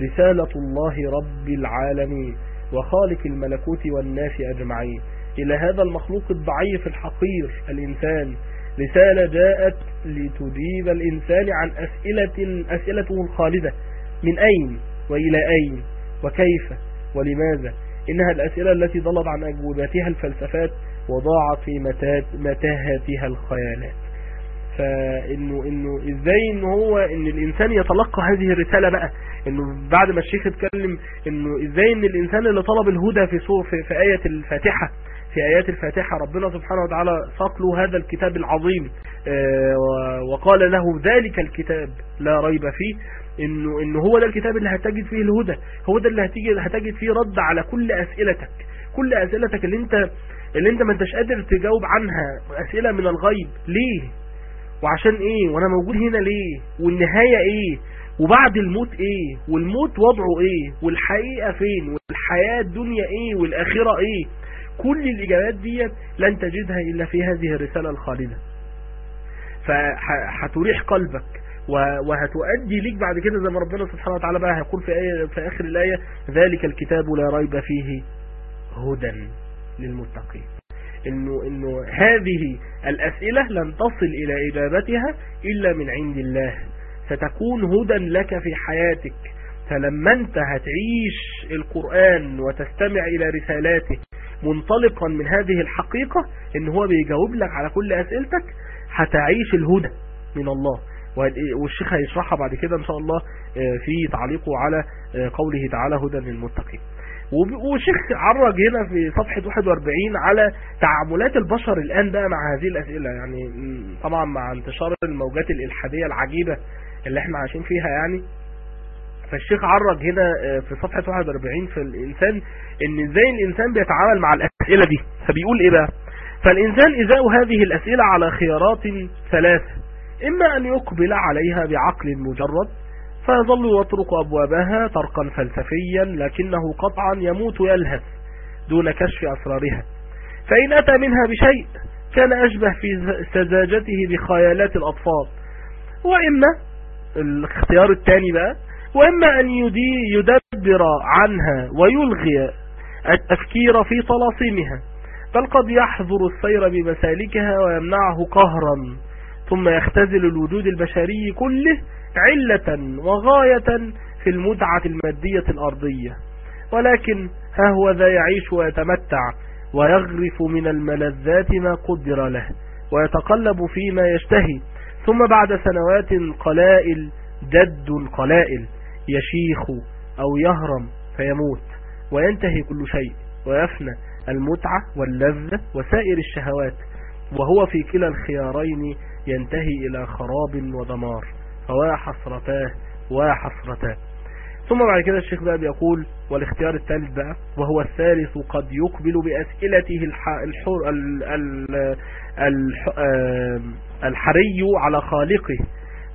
رسالة الله رب العالمين وخالق الملكوت والناس أجمعين. إلى هذا المخلوق الضعيف الحقير الإنسان رسالة جاءت لتجيب الإنسان عن أسئلة أسئلته الخالدة من أين وإلى أين وكيف ولماذا؟ إنها الأسئلة التي ضلت عن أجوباتها الفلسفات وضاعت في متاهاتها الخيالات. فانه إنه إزاي إن هو إن الإنسان يتلقى هذه الرسالة بقى؟ إنه بعد ما الشيخ اتكلم إنه إزاي إن الإنسان اللي طلب الهدى في سور في, في آية الفاتحة في آيات الفاتحة ربنا سبحانه وتعالى ساق له هذا الكتاب العظيم وقال له ذلك الكتاب لا ريب فيه. انه إنه هو ده الكتاب اللي هتجد فيه الهدى. هو ده اللي هتيجي هتجد فيه رد على كل أسئلتك. كل أسئلتك اللي انت اللي أنت ما أنتش قادر تجاوب عنها. أسئلة من الغيب. ليه؟ وعشان إيه؟ وأنا موجود هنا ليه؟ والنهاية إيه؟ وبعد الموت إيه؟ والموت وضعه إيه؟ والحقيقة فين؟ والحياة الدنيا إيه؟ والآخرة إيه؟ كل الإجابات ديت لن تجدها إلا في هذه الرسالة الخالدة. فهتريح قلبك. وهتؤدي ليك بعد كده زي ما ربنا سبحانه وتعالى بقى هيقول في, آية في آخر الآية ذلك الكتاب لا ريب فيه هدى للمتقين. إنه, إنه هذه الأسئلة لن تصل إلى إجابتها إلا من عند الله. ستكون هدى لك في حياتك. فلما انت هتعيش القرآن وتستمع إلى رسالاته منطلقا من هذه الحقيقة إن هو بيجاوب لك على كل أسئلتك هتعيش الهدى من الله. والشيخ هيشرحها بعد كده إن شاء الله في تعليقه على قوله تعالى هدى للمتقين. والشيخ عرج هنا في صفحة 41 على تعاملات البشر الآن بقى مع هذه الأسئلة. يعني طبعا مع انتشار الموجات الإلحادية العجيبة اللي إحنا عايشين فيها يعني. فالشيخ عرج هنا في صفحة 41 في الإنسان إن إزاي الإنسان بيتعامل مع الأسئلة دي. فبيقول إيه بقى؟ فالإنسان إزاء هذه الأسئلة على خيارات ثلاثة. إما أن يقبل عليها بعقل مجرد فيظل يطرق أبوابها طرقا فلسفيا لكنه قطعا يموت يلهث دون كشف أسرارها. فإن أتى منها بشيء كان أشبه في سذاجته بخيالات الأطفال. وإما الاختيار الثاني بقى وإما أن يدبر عنها ويلغي التفكير في طلاسمها بل قد يحظر السير بمسالكها ويمنعه قهرا. ثم يختزل الوجود البشري كله علة وغاية في المتعة المادية الأرضية. ولكن ها هو ذا يعيش ويتمتع ويغرف من الملذات ما قدر له ويتقلب فيما يشتهي. ثم بعد سنوات قلائل جد قلائل يشيخ أو يهرم فيموت وينتهي كل شيء ويفنى المتعة واللذة وسائر الشهوات. وهو في كلا الخيارين ينتهي إلى خراب ودمار. فوا حسرتاه وحسرتاه ثم بعد كده الشيخ بقى بيقول والاختيار الثالث بقى وهو الثالث قد يقبل بأسئلته الح... الحر... ال... ال... الح... الحري على خالقه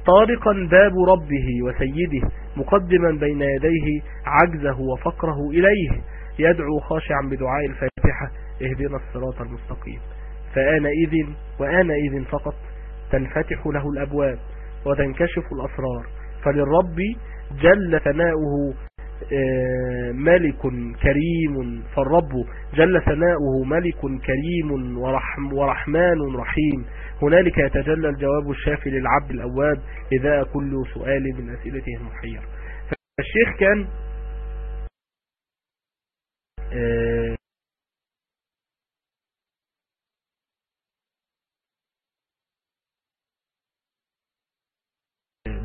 طارقا باب ربه وسيده مقدما بين يديه عجزه وفقره إليه يدعو خاشعا بدعاء الفاتحة اهدنا الصراط المستقيم. فآن إذن وآن إذن فقط تنفتح له الأبواب وتنكشف الأسرار. فللرب جل ثناؤه آه، ملك كريم. فالرب جل ثناؤه ملك كريم ورحم ورحمن رحيم. هنالك يتجلى الجواب الشافي للعبد الأواب إذا كل سؤال من أسئلته المحير فالشيخ كان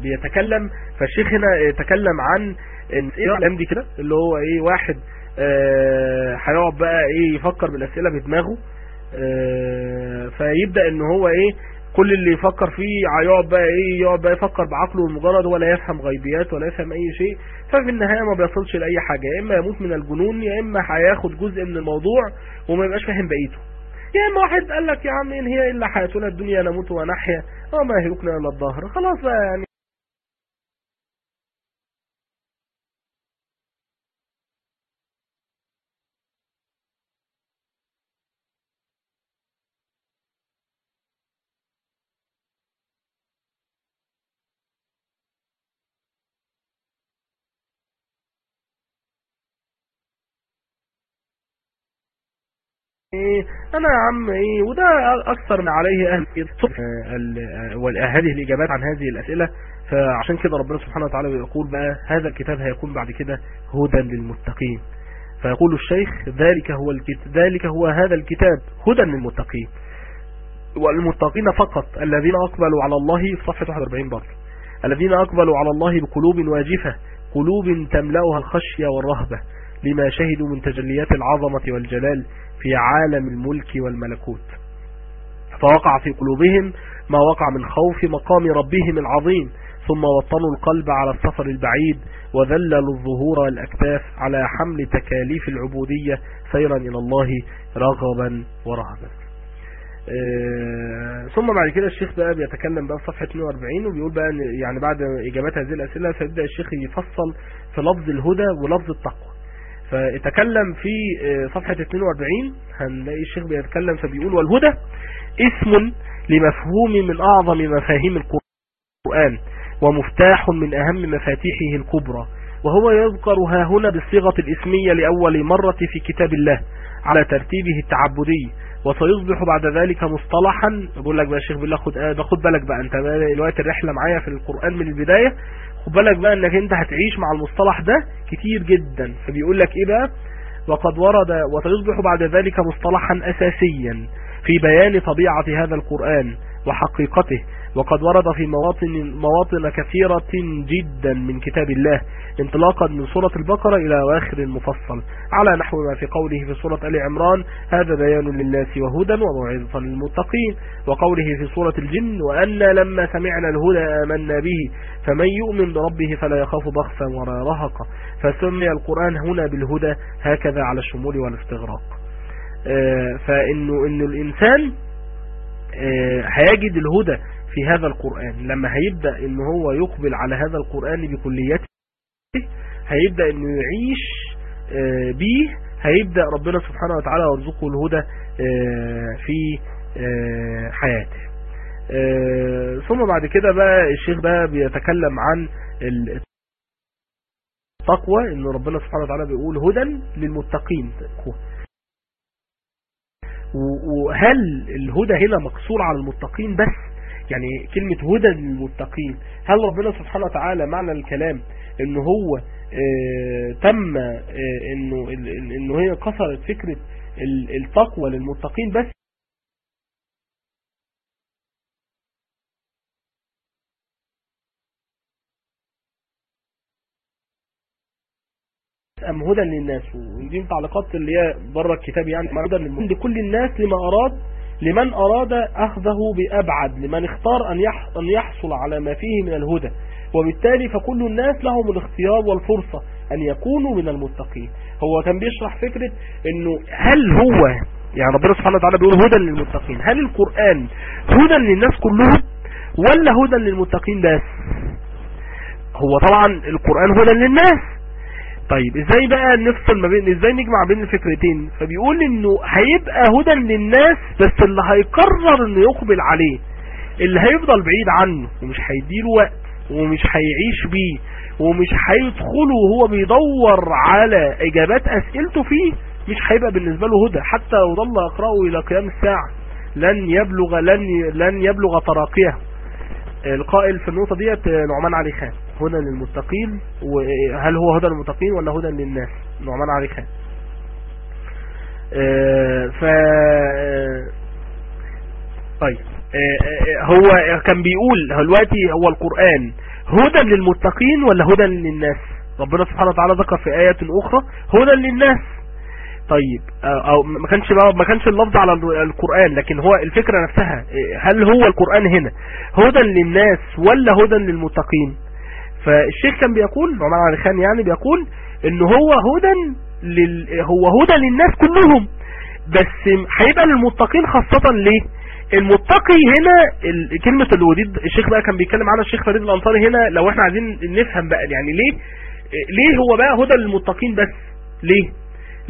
بيتكلم فالشيخ هنا يتكلم عن الكلام دي كده؟ اللي هو إيه واحد آه، هيقعد بقى إيه يفكر بالأسئلة بدماغه آه، فيبدأ إن هو إيه كل اللي يفكر فيه هيقعد بقى إيه يقعد بقى يفكر بعقله المجرد ولا يفهم غيبيات ولا يفهم أي شيء ففي النهاية ما بيصلش لأي حاجة يا إما يموت من الجنون يا إما هياخد جزء من الموضوع وما يبقاش فاهم بقيته. يا إما واحد قال لك يا عم إن هي إلا حياتنا الدنيا نموت ونحيا وما يهلكنا إلا الظهر خلاص بقى يعني إيه أنا يا عم إيه وده أكثر من عليه أهل هذه الإجابات عن هذه الأسئلة. فعشان كده ربنا سبحانه وتعالى يقول بقى هذا الكتاب هيكون بعد كده هدى للمتقين. فيقول الشيخ ذلك هو ذلك هو هذا الكتاب هدى للمتقين. والمتقين فقط الذين أقبلوا على الله في صفحه 41 برضه. الذين أقبلوا على الله بقلوب واجفة قلوب تملأها الخشية والرهبة. لما شهدوا من تجليات العظمة والجلال في عالم الملك والملكوت. فوقع في قلوبهم ما وقع من خوف مقام ربهم العظيم ثم وطنوا القلب على السفر البعيد وذللوا الظهور والأكتاف على حمل تكاليف العبودية سيرا إلى الله رغبا ورهبا. آه، ثم بعد كده الشيخ بقى بيتكلم بقى في صفحة 42 وبيقول بقى يعني بعد إجابات هذه الأسئلة فيبدأ الشيخ يفصل في لفظ الهدى ولفظ التقوى. فاتكلم في آه، صفحة 42 هنلاقي الشيخ بيتكلم فبيقول والهدى اسم لمفهوم من أعظم مفاهيم القرآن ومفتاح من أهم مفاتيحه الكبرى. وهو يذكرها هنا بالصيغة الإسمية لأول مرة في كتاب الله على ترتيبه التعبدي. وسيصبح بعد ذلك مصطلحا. بقول لك بقى الشيخ بالله خد آه خد بالك بقى أنت دلوقتي الرحلة معايا في القرآن من البداية. خد بالك بقى إنك أنت هتعيش مع المصطلح ده كتير جدا. فبيقول لك إيه بقى؟ وقد ورد وسيصبح بعد ذلك مصطلحا اساسيا في بيان طبيعة هذا القرآن وحقيقته. وقد ورد في مواطن, مواطن كثيرة جدا من كتاب الله انطلاقا من سورة البقرة إلى أواخر المفصل على نحو ما في قوله في سورة آل عمران هذا بيان للناس وهدى وموعظة للمتقين وقوله في سورة الجن وأنا لما سمعنا الهدى آمنا به فمن يؤمن بربه فلا يخاف بخسا ولا رهقا. فسمي القرآن هنا بالهدى هكذا على الشمول والاستغراق. آه، فإنه إنه الإنسان آه، هيجد الهدى في هذا القرآن. لما هيبدأ إن هو يقبل على هذا القرآن بكليته هيبدأ إنه يعيش آه، به هيبدأ ربنا سبحانه وتعالى يرزقه الهدى آه، في آه، حياته. ثم بعد كده بقى الشيخ بقى بيتكلم عن التقوى إن ربنا سبحانه وتعالى بيقول هدى للمتقين. وهل الهدى هنا مقصور على المتقين؟ بس يعني كلمة هدى للمتقين. هل ربنا سبحانه وتعالى معنى الكلام إن هو آه تم آه إنه إنه هي كسرت فكرة التقوى للمتقين بس؟ أم هدى للناس؟ ودي تعليقات اللي هي بره الكتاب يعني هدى لكل الناس لما أراد لمن أراد أخذه بأبعد لمن اختار أن يحصل على ما فيه من الهدى. وبالتالي فكل الناس لهم الاختيار والفرصة أن يكونوا من المتقين. هو كان بيشرح فكرة أنه هل هو يعني ربنا سبحانه وتعالى بيقول هدى للمتقين. هل القرآن هدى للناس كلهم ولا هدى للمتقين بس؟ هو طبعا القرآن هدى للناس. طيب إزاي بقى نفصل ما بين إزاي نجمع بين الفكرتين؟ فبيقول إنه هيبقى هدى للناس بس اللي هيقرر إنه يقبل عليه. اللي هيفضل بعيد عنه ومش هيديله وقت ومش هيعيش بيه ومش هيدخله وهو بيدور على إجابات أسئلته فيه مش هيبقى بالنسبة له هدى. حتى لو ضل اقرأه إلى قيام الساعة لن يبلغ لن لن يبلغ تراقيه. القائل في النقطة ديت نعمان علي خان. هدى للمتقين وهل هو هدى للمتقين ولا هدى للناس؟ نعمان علي خان ف طيب. هو كان بيقول دلوقتي هو القرآن هدى للمتقين ولا هدى للناس؟ ربنا سبحانه وتعالى ذكر في آية أخرى هدى للناس. طيب. أو ما كانش ما كانش اللفظ على القرآن لكن هو الفكرة نفسها هل هو القرآن هنا هدى للناس ولا هدى للمتقين؟ فالشيخ كان بيقول نعمان علي خان يعني بيقول إن هو هدى لل... هو هدى للناس كلهم. بس هيبقى للمتقين خاصة ليه؟ المتقي هنا كلمة الوديد الشيخ بقى كان بيتكلم عنها الشيخ فريد الأنصاري هنا لو إحنا عايزين نفهم بقى يعني ليه ليه هو بقى هدى للمتقين بس؟ ليه؟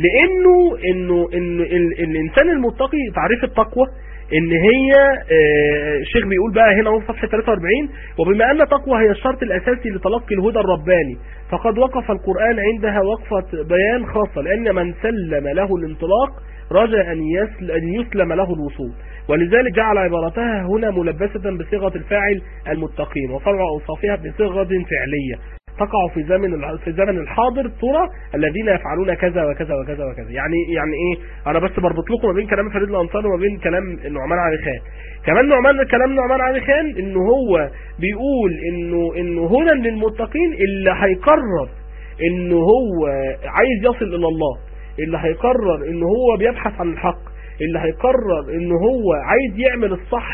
لأنه إنه ان الإنسان المتقي تعريف التقوى إن هي الشيخ بيقول بقى هنا في صفحة 43 وبما أن تقوى هي الشرط الأساسي لتلقي الهدى الرباني فقد وقف القرآن عندها وقفة بيان خاصة لأن من سلم له الانطلاق رجى أن يسلم له الوصول. ولذلك جعل عبارتها هنا ملبسة بصيغة الفاعل المتقين وفرع أوصافها بصيغة فعلية. تقع في زمن في الزمن الحاضر ترى الذين يفعلون كذا وكذا وكذا وكذا. يعني يعني إيه؟ أنا بس بربط لكم ما بين كلام فريد الانصاري وما بين كلام نعمان علي خان. كمان نعمان كلام نعمان علي خان إن هو بيقول انه إنه هدى للمتقين اللي هيقرر ان هو عايز يصل إلى الله اللي هيقرر ان هو بيبحث عن الحق اللي هيقرر ان هو عايز يعمل الصح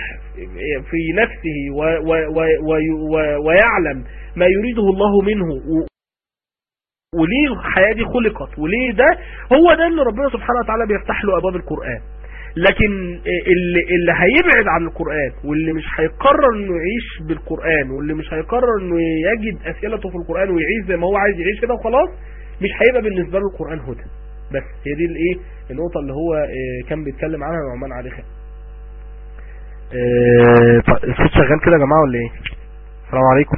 في نفسه و و و و ويعلم ما يريده الله منه. وليه الحياة دي خلقت؟ وليه ده؟ هو ده اللي ربنا سبحانه وتعالى بيفتح له أبواب القرآن. لكن اللي, اللي هيبعد عن القرآن واللي مش هيقرر إنه يعيش بالقرآن واللي مش هيقرر إنه يجد أسئلته في القرآن ويعيش زي ما هو عايز يعيش كده وخلاص مش هيبقى بالنسبة له القرآن هدى. بس هي دي الإيه؟ النقطة اللي هو كان بيتكلم عنها نعمان علي خان الصوت شغال كده يا جماعة ولا إيه؟ السلام عليكم.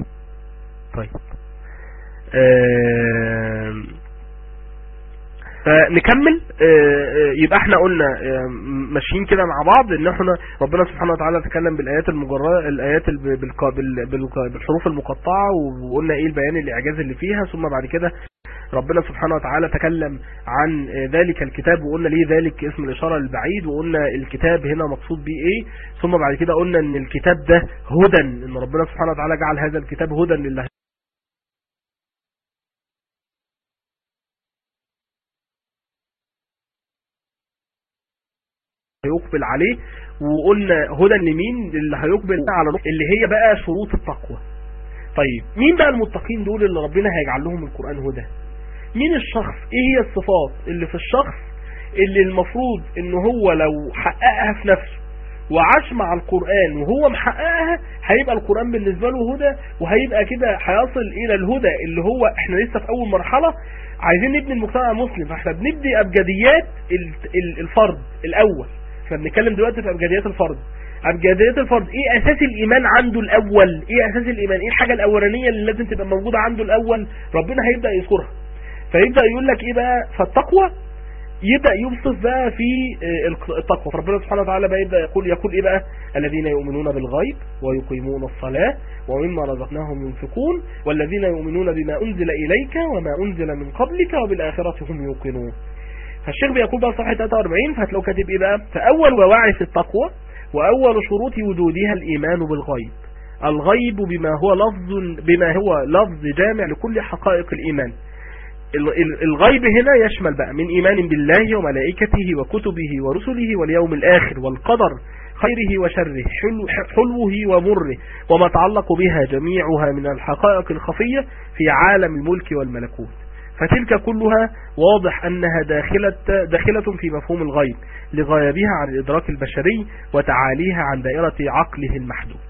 طيب. فنكمل. يبقى إحنا قلنا ماشيين كده مع بعض ان إحنا ربنا سبحانه وتعالى تكلم بالآيات المجرده الآيات بالحروف المقطعة وقلنا إيه البيان الإعجاز اللي فيها ثم بعد كده ربنا سبحانه وتعالى تكلم عن ذلك الكتاب وقلنا ليه ذلك اسم الإشارة البعيد وقلنا الكتاب هنا مقصود بيه إيه ثم بعد كده قلنا إن الكتاب ده هدى إن ربنا سبحانه وتعالى جعل هذا الكتاب هدى لله هيقبل عليه. وقلنا هدى لمين اللي هيقبل على اللي هي بقى شروط التقوى. طيب مين بقى المتقين دول اللي ربنا هيجعل لهم القرآن هدى؟ مين الشخص؟ إيه هي الصفات اللي في الشخص اللي المفروض إن هو لو حققها في نفسه وعاش مع القرآن وهو محققها هيبقى القرآن بالنسبة له هدى؟ وهيبقى كده هيصل إلى الهدى اللي هو إحنا لسه في أول مرحلة. عايزين نبني المجتمع المسلم فإحنا بنبني أبجديات الفرد الأول. إحنا بنتكلم دلوقتي في ابجديات الفرد ابجديات الفرد إيه أساس الإيمان عنده الأول؟ إيه أساس الإيمان؟ إيه الحاجة الأولانية اللي لازم تبقى موجودة عنده الأول؟ ربنا هيبدأ يذكرها. فيبدأ يقول لك إيه بقى؟ فالتقوى. يبدأ يوصف بقى في التقوى. فربنا سبحانه وتعالى بقى يبدأ يقول يقول إيه بقى؟ الذين يؤمنون بالغيب ويقيمون الصلاة ومما رزقناهم ينفقون والذين يؤمنون بما أنزل إليك وما أنزل من قبلك وبالآخرة هم يوقنون. فالشيخ بيقول بقى صفحة 43 فهتلاقوا كاتب إيه بقى؟ فأول وواعث التقوى وأول شروط وجودها الإيمان بالغيب. الغيب بما هو لفظ بما هو لفظ جامع لكل حقائق الإيمان. الغيب هنا يشمل بقى من إيمان بالله وملائكته وكتبه ورسله واليوم الآخر والقدر خيره وشره حلو حلوة ومره وما تعلق بها جميعها من الحقائق الخفية في عالم الملك والملكوت. فتلك كلها واضح أنها داخلة, داخلة في مفهوم الغيب لغيابها عن الإدراك البشري وتعاليها عن دائرة عقله المحدود.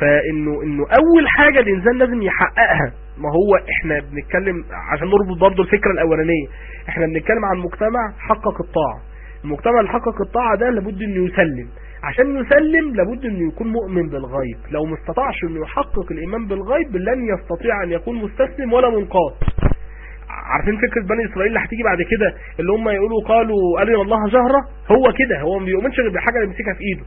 فانه إنه أول حاجة الإنسان لازم يحققها ما هو إحنا بنتكلم عشان نربط برضو الفكرة الأولانية إحنا بنتكلم عن مجتمع حقق الطاعة. المجتمع اللي حقق الطاعة ده لابد إنه يسلم. عشان يسلم لابد إنه يكون مؤمن بالغيب. لو ما استطاعش إنه يحقق الإيمان بالغيب لن يستطيع أن يكون مستسلم ولا منقاد. عارفين فكرة بني إسرائيل اللي هتيجي بعد كده؟ اللي هم يقولوا قالوا ارنا الله جهرة؟ هو كده هو ما بيؤمنش غير بالحاجة اللي بيمسكها في إيده.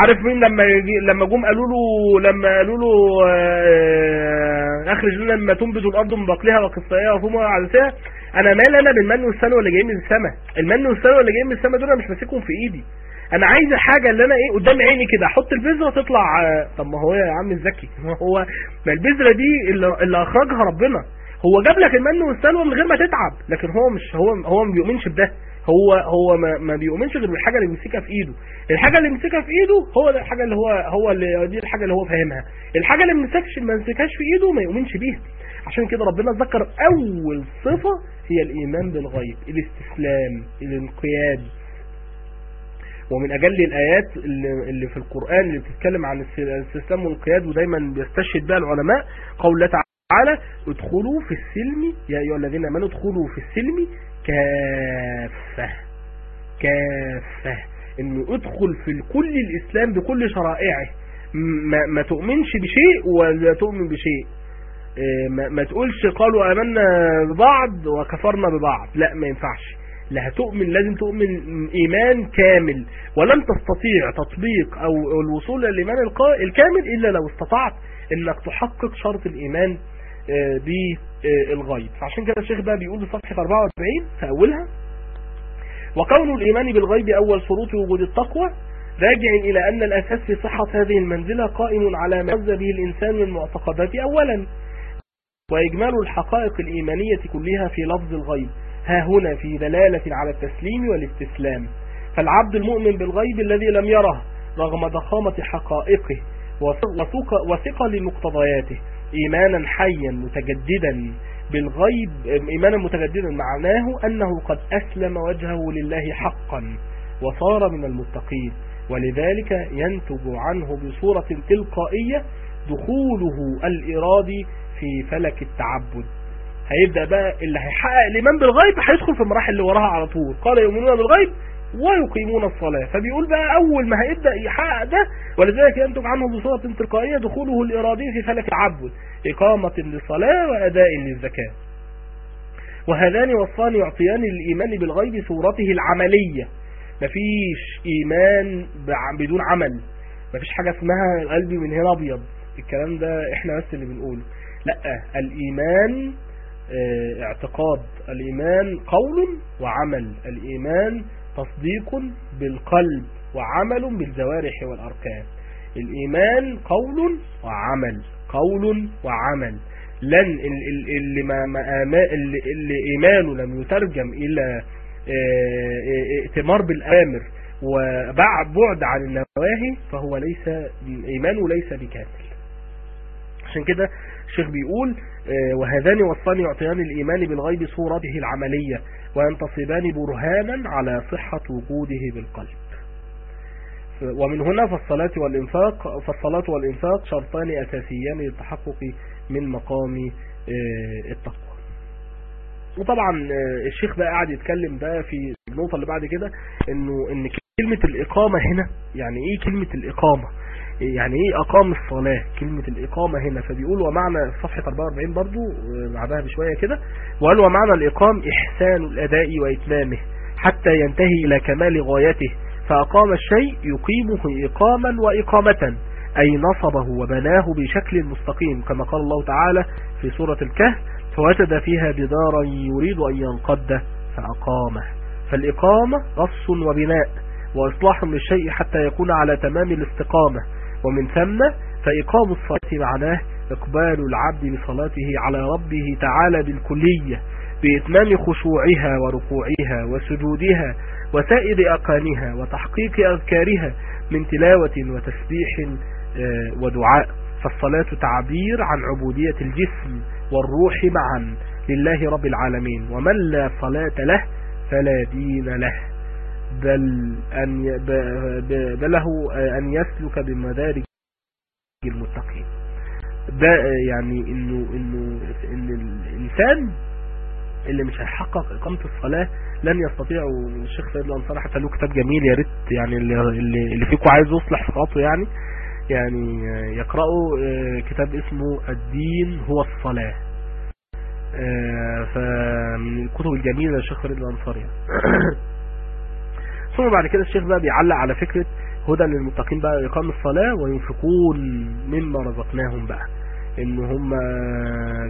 عارف مين لما لما جم قالوا له لما قالوا له آه، اخرج لنا لما تنبت الأرض من بقلها وقصائها وفومها وعدسها أنا مال أنا بالمن والسلوى اللي جايين من السماء؟ المن والسلوى اللي جايين من السماء دول أنا مش ماسكهم في إيدي. أنا عايز الحاجة اللي أنا إيه قدام عيني كده أحط البذرة تطلع آه، طب ما هو يا عم الذكي. ما هو ما البذرة دي اللي, اللي أخرجها ربنا. هو جاب لك المن والسلوى من غير ما تتعب. لكن هو مش هو هو ما بيؤمنش بده. هو هو ما, ما بيؤمنش غير بالحاجة اللي بيمسكها في إيده. الحاجة اللي بيمسكها في إيده هو ده الحاجة اللي هو هو اللي دي الحاجة اللي هو فاهمها. الحاجة اللي مسكش ما مسكهاش في إيده ما يؤمنش بيها. عشان كده ربنا ذكر أول صفة هي الإيمان بالغيب الاستسلام الانقياد. ومن أجل الآيات اللي في القرآن اللي بتتكلم عن الاستسلام والانقياد ودايما بيستشهد بها العلماء قول الله تعالى ادخلوا في السلم يا أيها الذين آمنوا ادخلوا في السلم كافة. كافة. إنه ادخل في كل الإسلام بكل شرائعه. ما, ما تؤمنش بشيء ولا تؤمن بشيء. إيه، ما, ما تقولش قالوا آمنا ببعض وكفرنا ببعض. لا ما ينفعش. لا هتؤمن لازم تؤمن إيمان كامل. ولن تستطيع تطبيق أو الوصول للإيمان الكامل إلا لو استطعت. إنك تحقق شرط الإيمان بالغيب. فعشان كده الشيخ بقى بيقول في صفحة 44 في أولها وكون الإيمان بالغيب أول شروط وجود التقوى. راجع إلى أن الأساس في صحة هذه المنزلة قائم على ما عز به الإنسان من المعتقدات أولا وإجمال الحقائق الإيمانية كلها في لفظ الغيب. ها هنا في دلالة على التسليم والاستسلام. فالعبد المؤمن بالغيب الذي لم يره رغم ضخامة حقائقه وثق- وثقة لمقتضياته. إيمانا حيا متجددا بالغيب إيمانا متجددا معناه أنه قد أسلم وجهه لله حقا وصار من المتقين ولذلك ينتج عنه بصورة تلقائية دخوله الإرادي في فلك التعبد. هيبدأ بقى اللي هيحقق الإيمان بالغيب هيدخل في المراحل اللي وراها على طول. قال يؤمنون بالغيب؟ ويقيمون الصلاة. فبيقول بقى أول ما هيبدأ يحقق ده ولذلك ينتج عنه بصورة تلقائية دخوله الإرادي في فلك التعبد إقامة للصلاة وأداء للزكاة. وهذان وصفان يعطيان للإيمان بالغيب صورته العملية. مفيش إيمان بدون عمل. مفيش حاجة اسمها قلبي من هنا أبيض. الكلام ده إحنا بس اللي بنقوله. لأ الإيمان آه، اعتقاد. الإيمان قول وعمل. الإيمان تصديق بالقلب وعمل بالجوارح والأركان. الإيمان قول وعمل قول وعمل. لن ال- ال- اللي ما اللي, اللي إيمانه لم يترجم إلى آه، آه، ائتمار بالأوامر وبعد عن النواهي فهو ليس إيمانه ليس بكامل. عشان كده الشيخ بيقول آه، وهذان وصفان يعطيان الإيمان بالغيب صورته العملية وينتصبان برهانا على صحة وجوده بالقلب. ومن هنا فالصلاة والإنفاق فالصلاة والإنفاق شرطان أساسيان للتحقق من مقام آه، التقوى. وطبعا آه، الشيخ بقى قاعد يتكلم بقى في النقطة اللي بعد كده إنه إن كلمة الإقامة هنا يعني إيه كلمة الإقامة؟ يعني إيه اقام الصلاة؟ كلمة الإقامة هنا. فبيقول ومعنى صفحة 44 برضو بعدها بشوية كده. وقال ومعنى الإقام إحسان الأداء وإتمامه حتى ينتهي إلى كمال غايته. فأقام الشيء يقيمه إقاما وإقامة أي نصبه وبناه بشكل مستقيم. كما قال الله تعالى في سورة الكهف فوجد فيها جدارا يريد أن ينقض فأقامه. فالإقامة رص وبناء وإصلاح للشيء حتى يكون على تمام الاستقامة. ومن ثم فإقام الصلاة معناه إقبال العبد بصلاته على ربه تعالى بالكلية بإتمام خشوعها وركوعها وسجودها وسائر أقانها وتحقيق أذكارها من تلاوة وتسبيح آه، ودعاء. فالصلاة تعبير عن عبودية الجسم والروح معا لله رب العالمين ومن لا صلاة له فلا دين له. بل أن ي... ب... ب... بل له أن يسلك بمدارج المتقين ده يعني إنه إنه إن الإنسان اللي مش هيحقق إقامة الصلاة لن يستطيعوا الشيخ سيد الأنصاري حتى له كتاب جميل يا ريت يعني اللي, اللي فيكم عايز يصلح صلاته يعني يعني يقرأوا آه، كتاب اسمه الدين هو الصلاة آه، فمن الكتب الجميلة للشيخ فريد الأنصاري يعني. ثم بعد كده الشيخ بقى بيعلق على فكرة هدى للمتقين بقى إقام الصلاة وينفقون مما رزقناهم بقى. إن هم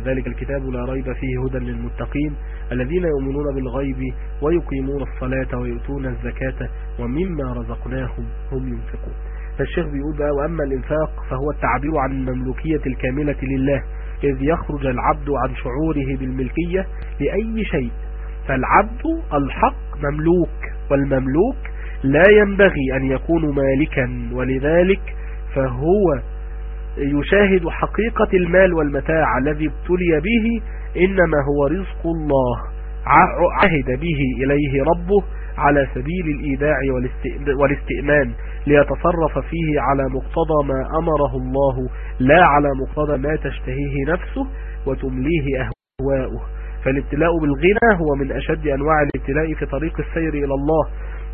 ذلك الكتاب لا ريب فيه هدى للمتقين الذين يؤمنون بالغيب ويقيمون الصلاة ويؤتون الزكاة ومما رزقناهم هم ينفقون. فالشيخ بيقول بقى وأما الإنفاق فهو التعبير عن المملوكية الكاملة لله إذ يخرج العبد عن شعوره بالملكية لأي شيء فالعبد الحق مملوك. والمملوك لا ينبغي أن يكون مالكا ولذلك فهو يشاهد حقيقة المال والمتاع الذي ابتلي به إنما هو رزق الله عهد به إليه ربه على سبيل الإيداع والاستئمان ليتصرف فيه على مقتضى ما أمره الله لا على مقتضى ما تشتهيه نفسه وتمليه أهواؤه. فالابتلاء بالغنى هو من أشد أنواع الابتلاء في طريق السير إلى الله.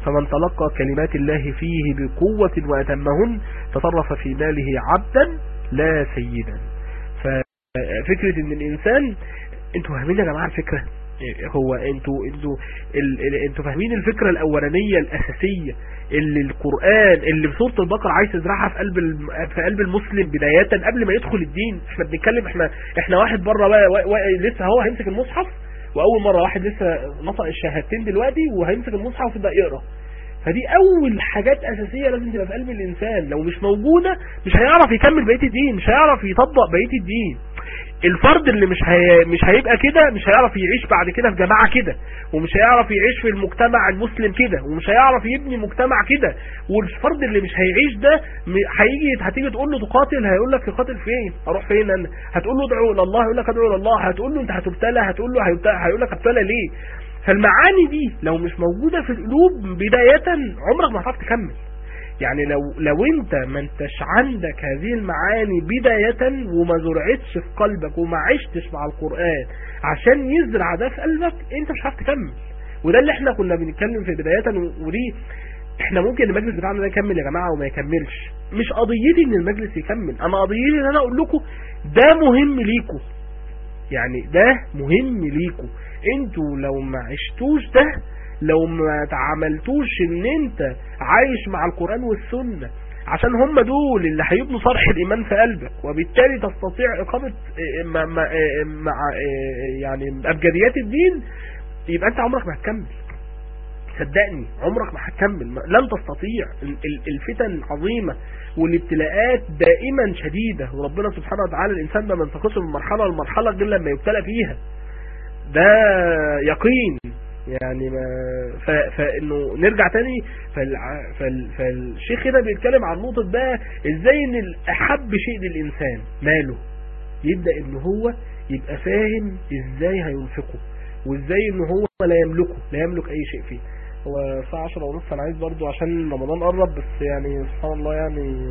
فمن تلقى كلمات الله فيه بقوة وأتمهن تصرف في ماله عبدا لا سيدا. ففكرة إن الإنسان أنتوا فاهمين يا جماعة الفكرة؟ هو أنتوا أنتوا أنتوا فاهمين الفكرة الأولانية الأساسية اللي القرآن اللي في سورة البقرة عايز يزرعها في قلب في قلب المسلم بداية قبل ما يدخل الدين. إحنا بنتكلم إحنا إحنا واحد بره لسه هو هيمسك المصحف وأول مرة واحد لسه نطق الشهادتين دلوقتي وهيمسك المصحف ويبدأ يقرأ. فدي أول حاجات أساسية لازم تبقى في قلب الإنسان. لو مش موجودة مش هيعرف يكمل بقية الدين مش هيعرف يطبق بقية الدين. الفرد اللي مش هي... مش هيبقى كده مش هيعرف يعيش بعد كده في جماعة كده ومش هيعرف يعيش في المجتمع المسلم كده ومش هيعرف يبني مجتمع كده. والفرد اللي مش هيعيش ده هيجي هتيجي تقول له تقاتل هيقول لك تقاتل فين؟ أروح فين أنا؟ هتقول له ادعو إلى الله هيقول لك ادعو إلى الله. هتقول له أنت هتبتلى هتقول له هيقول لك هتبتلى ليه؟ فالمعاني دي لو مش موجودة في القلوب بداية عمرك ما هتعرف تكمل. يعني لو لو انت ما انتش عندك هذه المعاني بداية وما زرعتش في قلبك وما عشتش مع القرآن عشان يزرع ده في قلبك انت مش هتعرف تكمل. وده اللي إحنا كنا بنتكلم في بداية ودي إحنا ممكن المجلس بتاعنا ده يكمل يا جماعة وما يكملش. مش قضيتي ان المجلس يكمل أنا قضيتي ان أنا أقول لكم ده مهم ليكم. يعني ده مهم ليكم. أنتوا لو ما عشتوش ده لو ما تعاملتوش ان انت عايش مع القرآن والسنة عشان هم دول اللي هيبنوا صرح الإيمان في قلبك وبالتالي تستطيع إقامة مع, مع يعني أبجديات الدين يبقى أنت عمرك ما هتكمل. صدقني عمرك ما هتكمل. لن تستطيع. الفتن عظيمة والابتلاءات دائما شديدة وربنا سبحانه وتعالى الإنسان ما منتقصه من مرحلة لمرحلة غير لما يبتلى فيها. ده يقين. يعني ما ف... فانه نرجع تاني فال... فال... فالشيخ هنا بيتكلم عن نقطة بقى إزاي إن احب شيء للإنسان ماله؟ يبدأ إن هو يبقى فاهم إزاي هينفقه وإزاي إن هو لا يملكه لا يملك أي شيء فيه. هو الساعة عشرة ونص أنا عايز برضو عشان رمضان قرب بس يعني سبحان الله يعني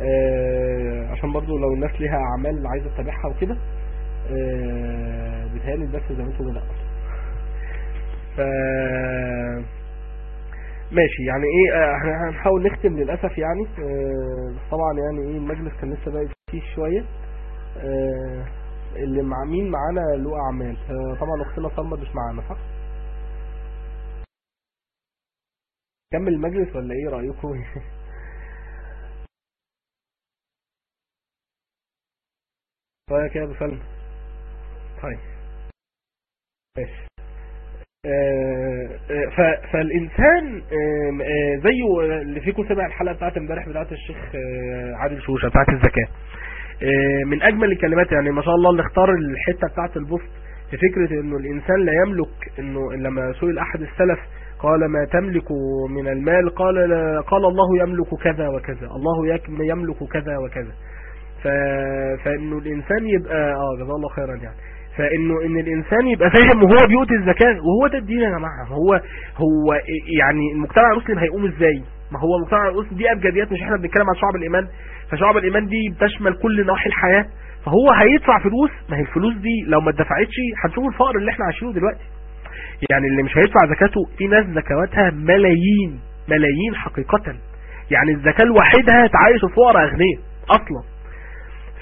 آه عشان برضو لو الناس ليها أعمال عايزة تتابعها وكده آه البث زي ما أنتوا لا ف ماشي. يعني إيه آه هنحاول نختم للأسف يعني. آه طبعا يعني إيه المجلس كان لسه باقي فيه شوية. آه اللي مع مين؟ معانا له اعمال طبعا أختنا صمد مش معانا صح؟ كمل المجلس ولا إيه رأيكم؟ طيب كده بسلم طيب. ماشي. فالإنسان زيه اللي فيكم سمع الحلقة بتاعت امبارح بتاعت الشيخ عادل شوشة بتاعت الزكاة. من أجمل الكلمات يعني ما شاء الله اللي اختار الحتة بتاعت البوست في فكرة إنه الإنسان لا يملك إنه لما سئل أحد السلف قال ما تملك من المال قال قال الله يملك كذا وكذا الله يملك كذا وكذا. فإنه الإنسان يبقى آه جزاه الله خيرا يعني. فإنه إن الإنسان يبقى فاهم وهو بيؤتي الزكاة وهو ده الدين يا جماعة. هو هو يعني المجتمع المسلم هيقوم إزاي؟ ما هو المجتمع المسلم دي إبجديات مش إحنا بنتكلم عن شعب الإيمان. فشعب الإيمان دي بتشمل كل نواحي الحياة. فهو هيدفع فلوس ما هي الفلوس دي لو ما اتدفعتش هنشوف الفقر اللي إحنا عايشينه دلوقتي. يعني اللي مش هيدفع زكاته في ناس زكواتها ملايين ملايين حقيقة. يعني الزكاة لوحدها تعيش الفقراء أغنياء أصلا.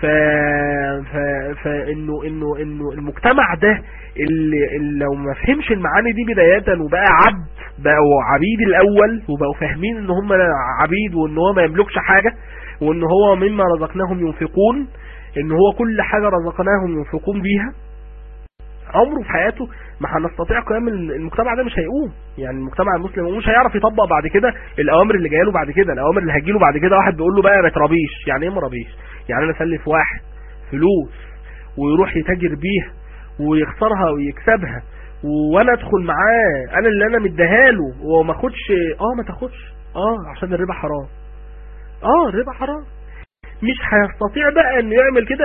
ف... ف... فانه انه انه المجتمع ده اللي, اللي لو ما فهمش المعاني دي بداية وبقى عبد بقوا عبيد الأول وبقوا فاهمين إن هم عبيد وإن هو ما يملكش حاجة وإن هو مما رزقناهم ينفقون إن هو كل حاجة رزقناهم ينفقون بيها عمره في حياته ما هنستطيع قيام المجتمع ده مش هيقوم. يعني المجتمع المسلم مش هيعرف يطبق بعد كده الأوامر اللي جاية له بعد كده الأوامر اللي هتجي له بعد كده واحد بيقول له بقى ما تربيش يعني إيه ما يعني أنا أسلف واحد فلوس ويروح يتاجر بيها ويخسرها ويكسبها وأنا أدخل معاه أنا اللي أنا مديها له وما أخدش آه ما تاخدش آه عشان الربا حرام آه الربا حرام. مش هيستطيع بقى إنه يعمل كده.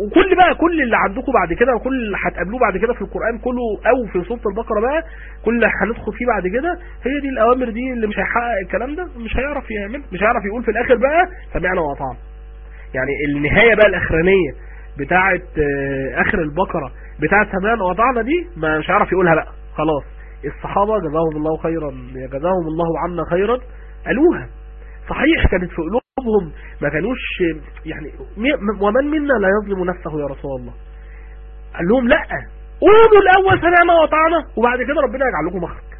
وكل بقى كل اللي عندكم بعد كده وكل اللي هتقابلوه بعد كده في القرآن كله أو في سورة البقرة بقى كل اللي هندخل فيه بعد كده هي دي الأوامر دي اللي مش هيحقق الكلام ده مش هيعرف يعمل مش هيعرف يقول في الآخر بقى سمعنا وأطعنا. يعني النهاية بقى الأخرانية بتاعة آخر البقرة بتاعة سمعنا واطعنا دي ما مش هيعرف يقولها بقى. خلاص الصحابة جزاهم الله خيرا جزاهم الله عنا خيرا قالوها. صحيح كانت في قلوبهم ما كانوش يعني ومن منا لا يظلم نفسه يا رسول الله؟ قال لهم لا. قولوا الأول سمعنا وطعنا وبعد كده ربنا يجعل لكم مخرج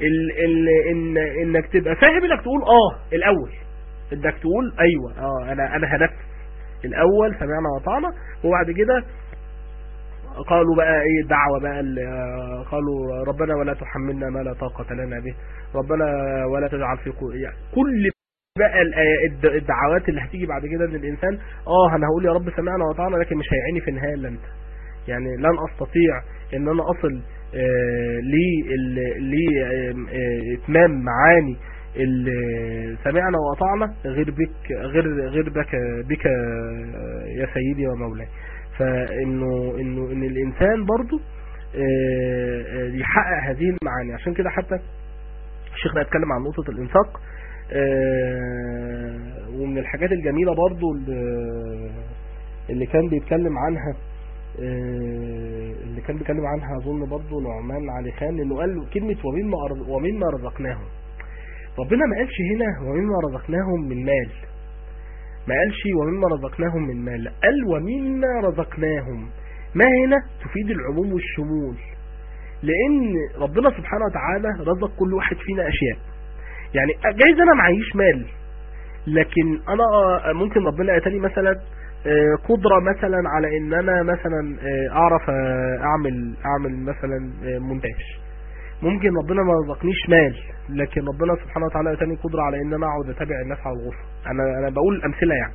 ال ال إن إنك تبقى فاهم إنك تقول آه الأول. إنك تقول أيوه. آه أنا أنا هنفذ. الأول سمعنا وطعنا وبعد كده قالوا بقى إيه الدعوة بقى قالوا ربنا ولا تحملنا ما لا طاقة لنا به. ربنا ولا تجعل في يعني كل بقى الدعوات اللي هتيجي بعد كده من الإنسان آه أنا هقول يا رب سمعنا وطعنا لكن مش هيعيني في النهايه إلا أنت. يعني لن أستطيع إن أنا أصل آه لاتمام معاني اللي سمعنا وأطعنا غير بك غير غير بك بك يا سيدي ومولاي فإنه إنه إن الإنسان برضو يحقق هذه المعاني. عشان كده حتى ده اتكلم عن نقطة الإنفاق ومن الحاجات الجميلة برضو اللي كان بيتكلم عنها اللي كان بيتكلم عنها أظن برضو نعمان علي خان إنه قال كلمة ومما رزقناهم ربنا ما قالش هنا ومما رزقناهم من مال. ما قالش ومما رزقناهم من مال. قال ومما رزقناهم. ما هنا؟ تفيد العموم والشمول. لأن ربنا سبحانه وتعالى رزق كل واحد فينا أشياء. يعني جايز أنا معيش مال. لكن أنا ممكن ربنا اتاني مثلا قدرة مثلا على إن أنا مثلا أعرف أعمل أعمل مثلا مونتاج. ممكن ربنا ما رزقنيش مال لكن ربنا سبحانه وتعالى اتاني قدرة على إن أنا أقعد أتابع الناس على الغرفة. أنا أنا بقول أمثلة يعني.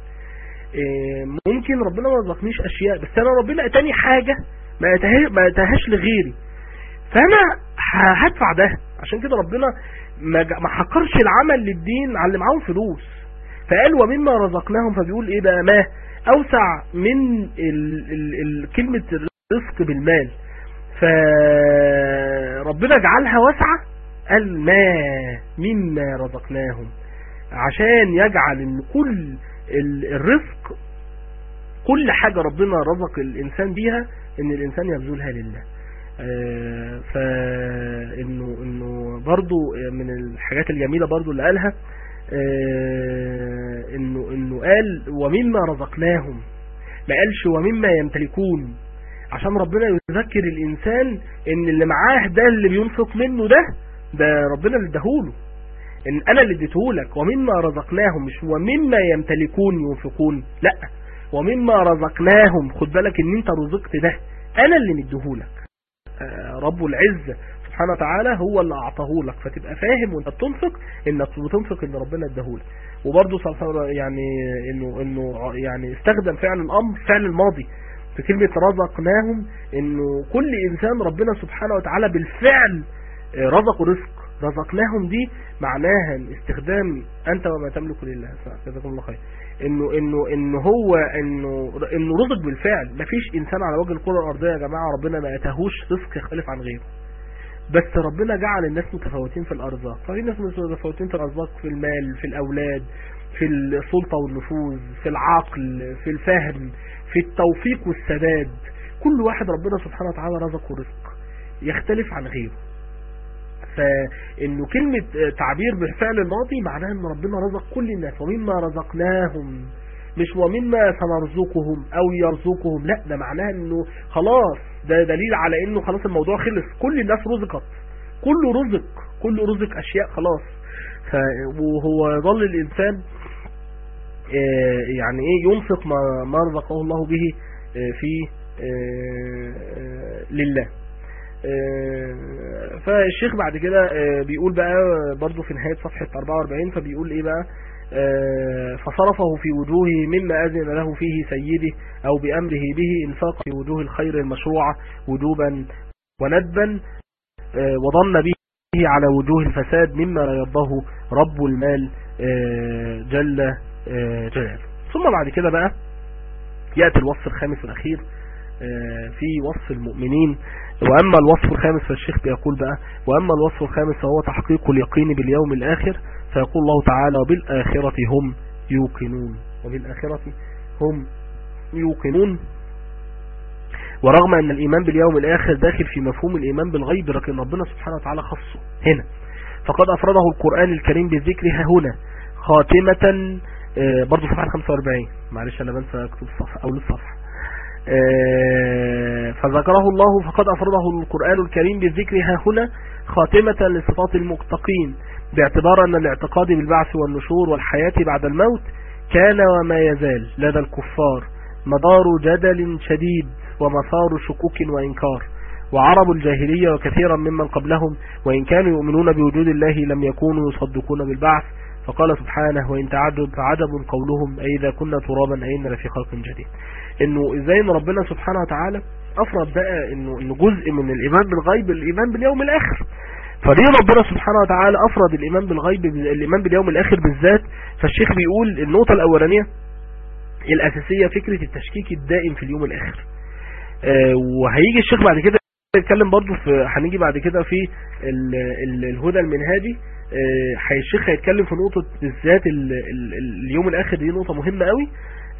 ممكن ربنا ما رزقنيش أشياء بس أنا ربنا اتاني حاجة ما ما اتاهاش لغيري. فأنا هدفع ده. عشان كده ربنا ما حقرش العمل للدين على اللي معاهم فلوس. فقال ومما رزقناهم فبيقول إيه بقى؟ ما أوسع من ال ال ال كلمة الرزق بالمال. فربنا جعلها واسعة؟ قال ما مما رزقناهم. عشان يجعل إن كل الرزق كل حاجة ربنا رزق الإنسان بيها إن الإنسان يبذلها لله. فإنه إنه برضو من الحاجات الجميلة برضو اللي قالها إنه إنه قال ومما رزقناهم. ما قالش ومما يمتلكون. عشان ربنا يذكر الإنسان إن اللي معاه ده اللي بينفق منه ده ده ربنا اللي اداهوله. إن أنا اللي اديتهولك ومما رزقناهم مش ومما يمتلكون ينفقون لا. ومما رزقناهم خد بالك إن أنت رزقت ده أنا اللي مديهولك. رب العزة سبحانه وتعالى هو اللي اعطاه لك فتبقى فاهم وأنت بتنفق إنك بتنفق إن ربنا اداهولك. وبرضه يعني انه إنه يعني استخدم فعل الأمر فعل الماضي. في كلمة رزقناهم إنه كل إنسان ربنا سبحانه وتعالى بالفعل رزقوا رزق. رزقناهم دي معناها استخدام أنت وما تملك لله. جزاكم الله خير. انه انه إنه هو انه إنه رزق بالفعل. مفيش إنسان على وجه الكرة الأرضية يا جماعة ربنا ما أتاهوش رزق يختلف عن غيره. بس ربنا جعل الناس متفاوتين في الأرزاق. ففي ناس متفاوتين في الأرزاق في المال في الأولاد في السلطة والنفوذ في العقل في الفهم في التوفيق والسداد. كل واحد ربنا سبحانه وتعالى رزقه رزق يختلف عن غيره. فإنه كلمة تعبير بالفعل الماضي معناها إن ربنا رزق كل الناس ومما رزقناهم مش ومما سنرزقهم أو يرزقهم لا ده معناها إنه خلاص ده دليل على إنه خلاص الموضوع خلص. كل الناس رزقت كله رزق كله رزق أشياء خلاص. وهو ظل الإنسان يعني إيه ينفق ما ما رزقه الله به في لله. فالشيخ بعد كده بيقول بقى برضو في نهاية صفحة 44 فبيقول إيه بقى؟ فصرفه في وجوه مما أذن له فيه سيده أو بأمره به إنفاق في وجوه الخير المشروعة وجوبا وندبا وظن به على وجوه الفساد مما يرضاه رب المال جل جلاله. ثم بعد كده بقى يأتي الوصف الخامس والأخير في وصف المؤمنين. وأما الوصف الخامس فالشيخ بيقول بقى وأما الوصف الخامس فهو تحقيق اليقين باليوم الآخر فيقول الله تعالى وبالآخرة هم يوقنون. وبالآخرة هم يوقنون. ورغم أن الإيمان باليوم الآخر داخل في مفهوم الإيمان بالغيب لكن ربنا سبحانه وتعالى خصه هنا. فقد أفرده القرآن الكريم بذكرها هنا خاتمة برضو صفحة 45 معلش أنا بنسى أكتب الصفحة أو للصفحة فذكره الله فقد أفرده القرآن الكريم بذكرها هنا خاتمة لصفات المتقين باعتبار أن الاعتقاد بالبعث والنشور والحياة بعد الموت كان وما يزال لدى الكفار مدار جدل شديد. ومسار شكوك وإنكار وعرب الجاهلية وكثيرا ممن قبلهم وإن كانوا يؤمنون بوجود الله لم يكونوا يصدقون بالبعث. فقال سبحانه وإن تعجب فعجب قولهم أئذا كنا ترابا أين لفي خلق جديد. إنه إزاي إن ربنا سبحانه وتعالى أفرض بقى إنه, إنه جزء من الإيمان بالغيب الإيمان باليوم الآخر. فليه ربنا سبحانه وتعالى أفرض الإيمان بالغيب الإيمان باليوم الآخر بالذات؟ فالشيخ بيقول النقطة الأولانية الأساسية فكرة التشكيك الدائم في اليوم الآخر. وهيجي الشيخ بعد كده يتكلم برضو في هنيجي بعد كده في ال ال الهدى المنهاجي. آه الشيخ هيتكلم في نقطة بالذات ال ال اليوم الآخر دي نقطة مهمة قوي.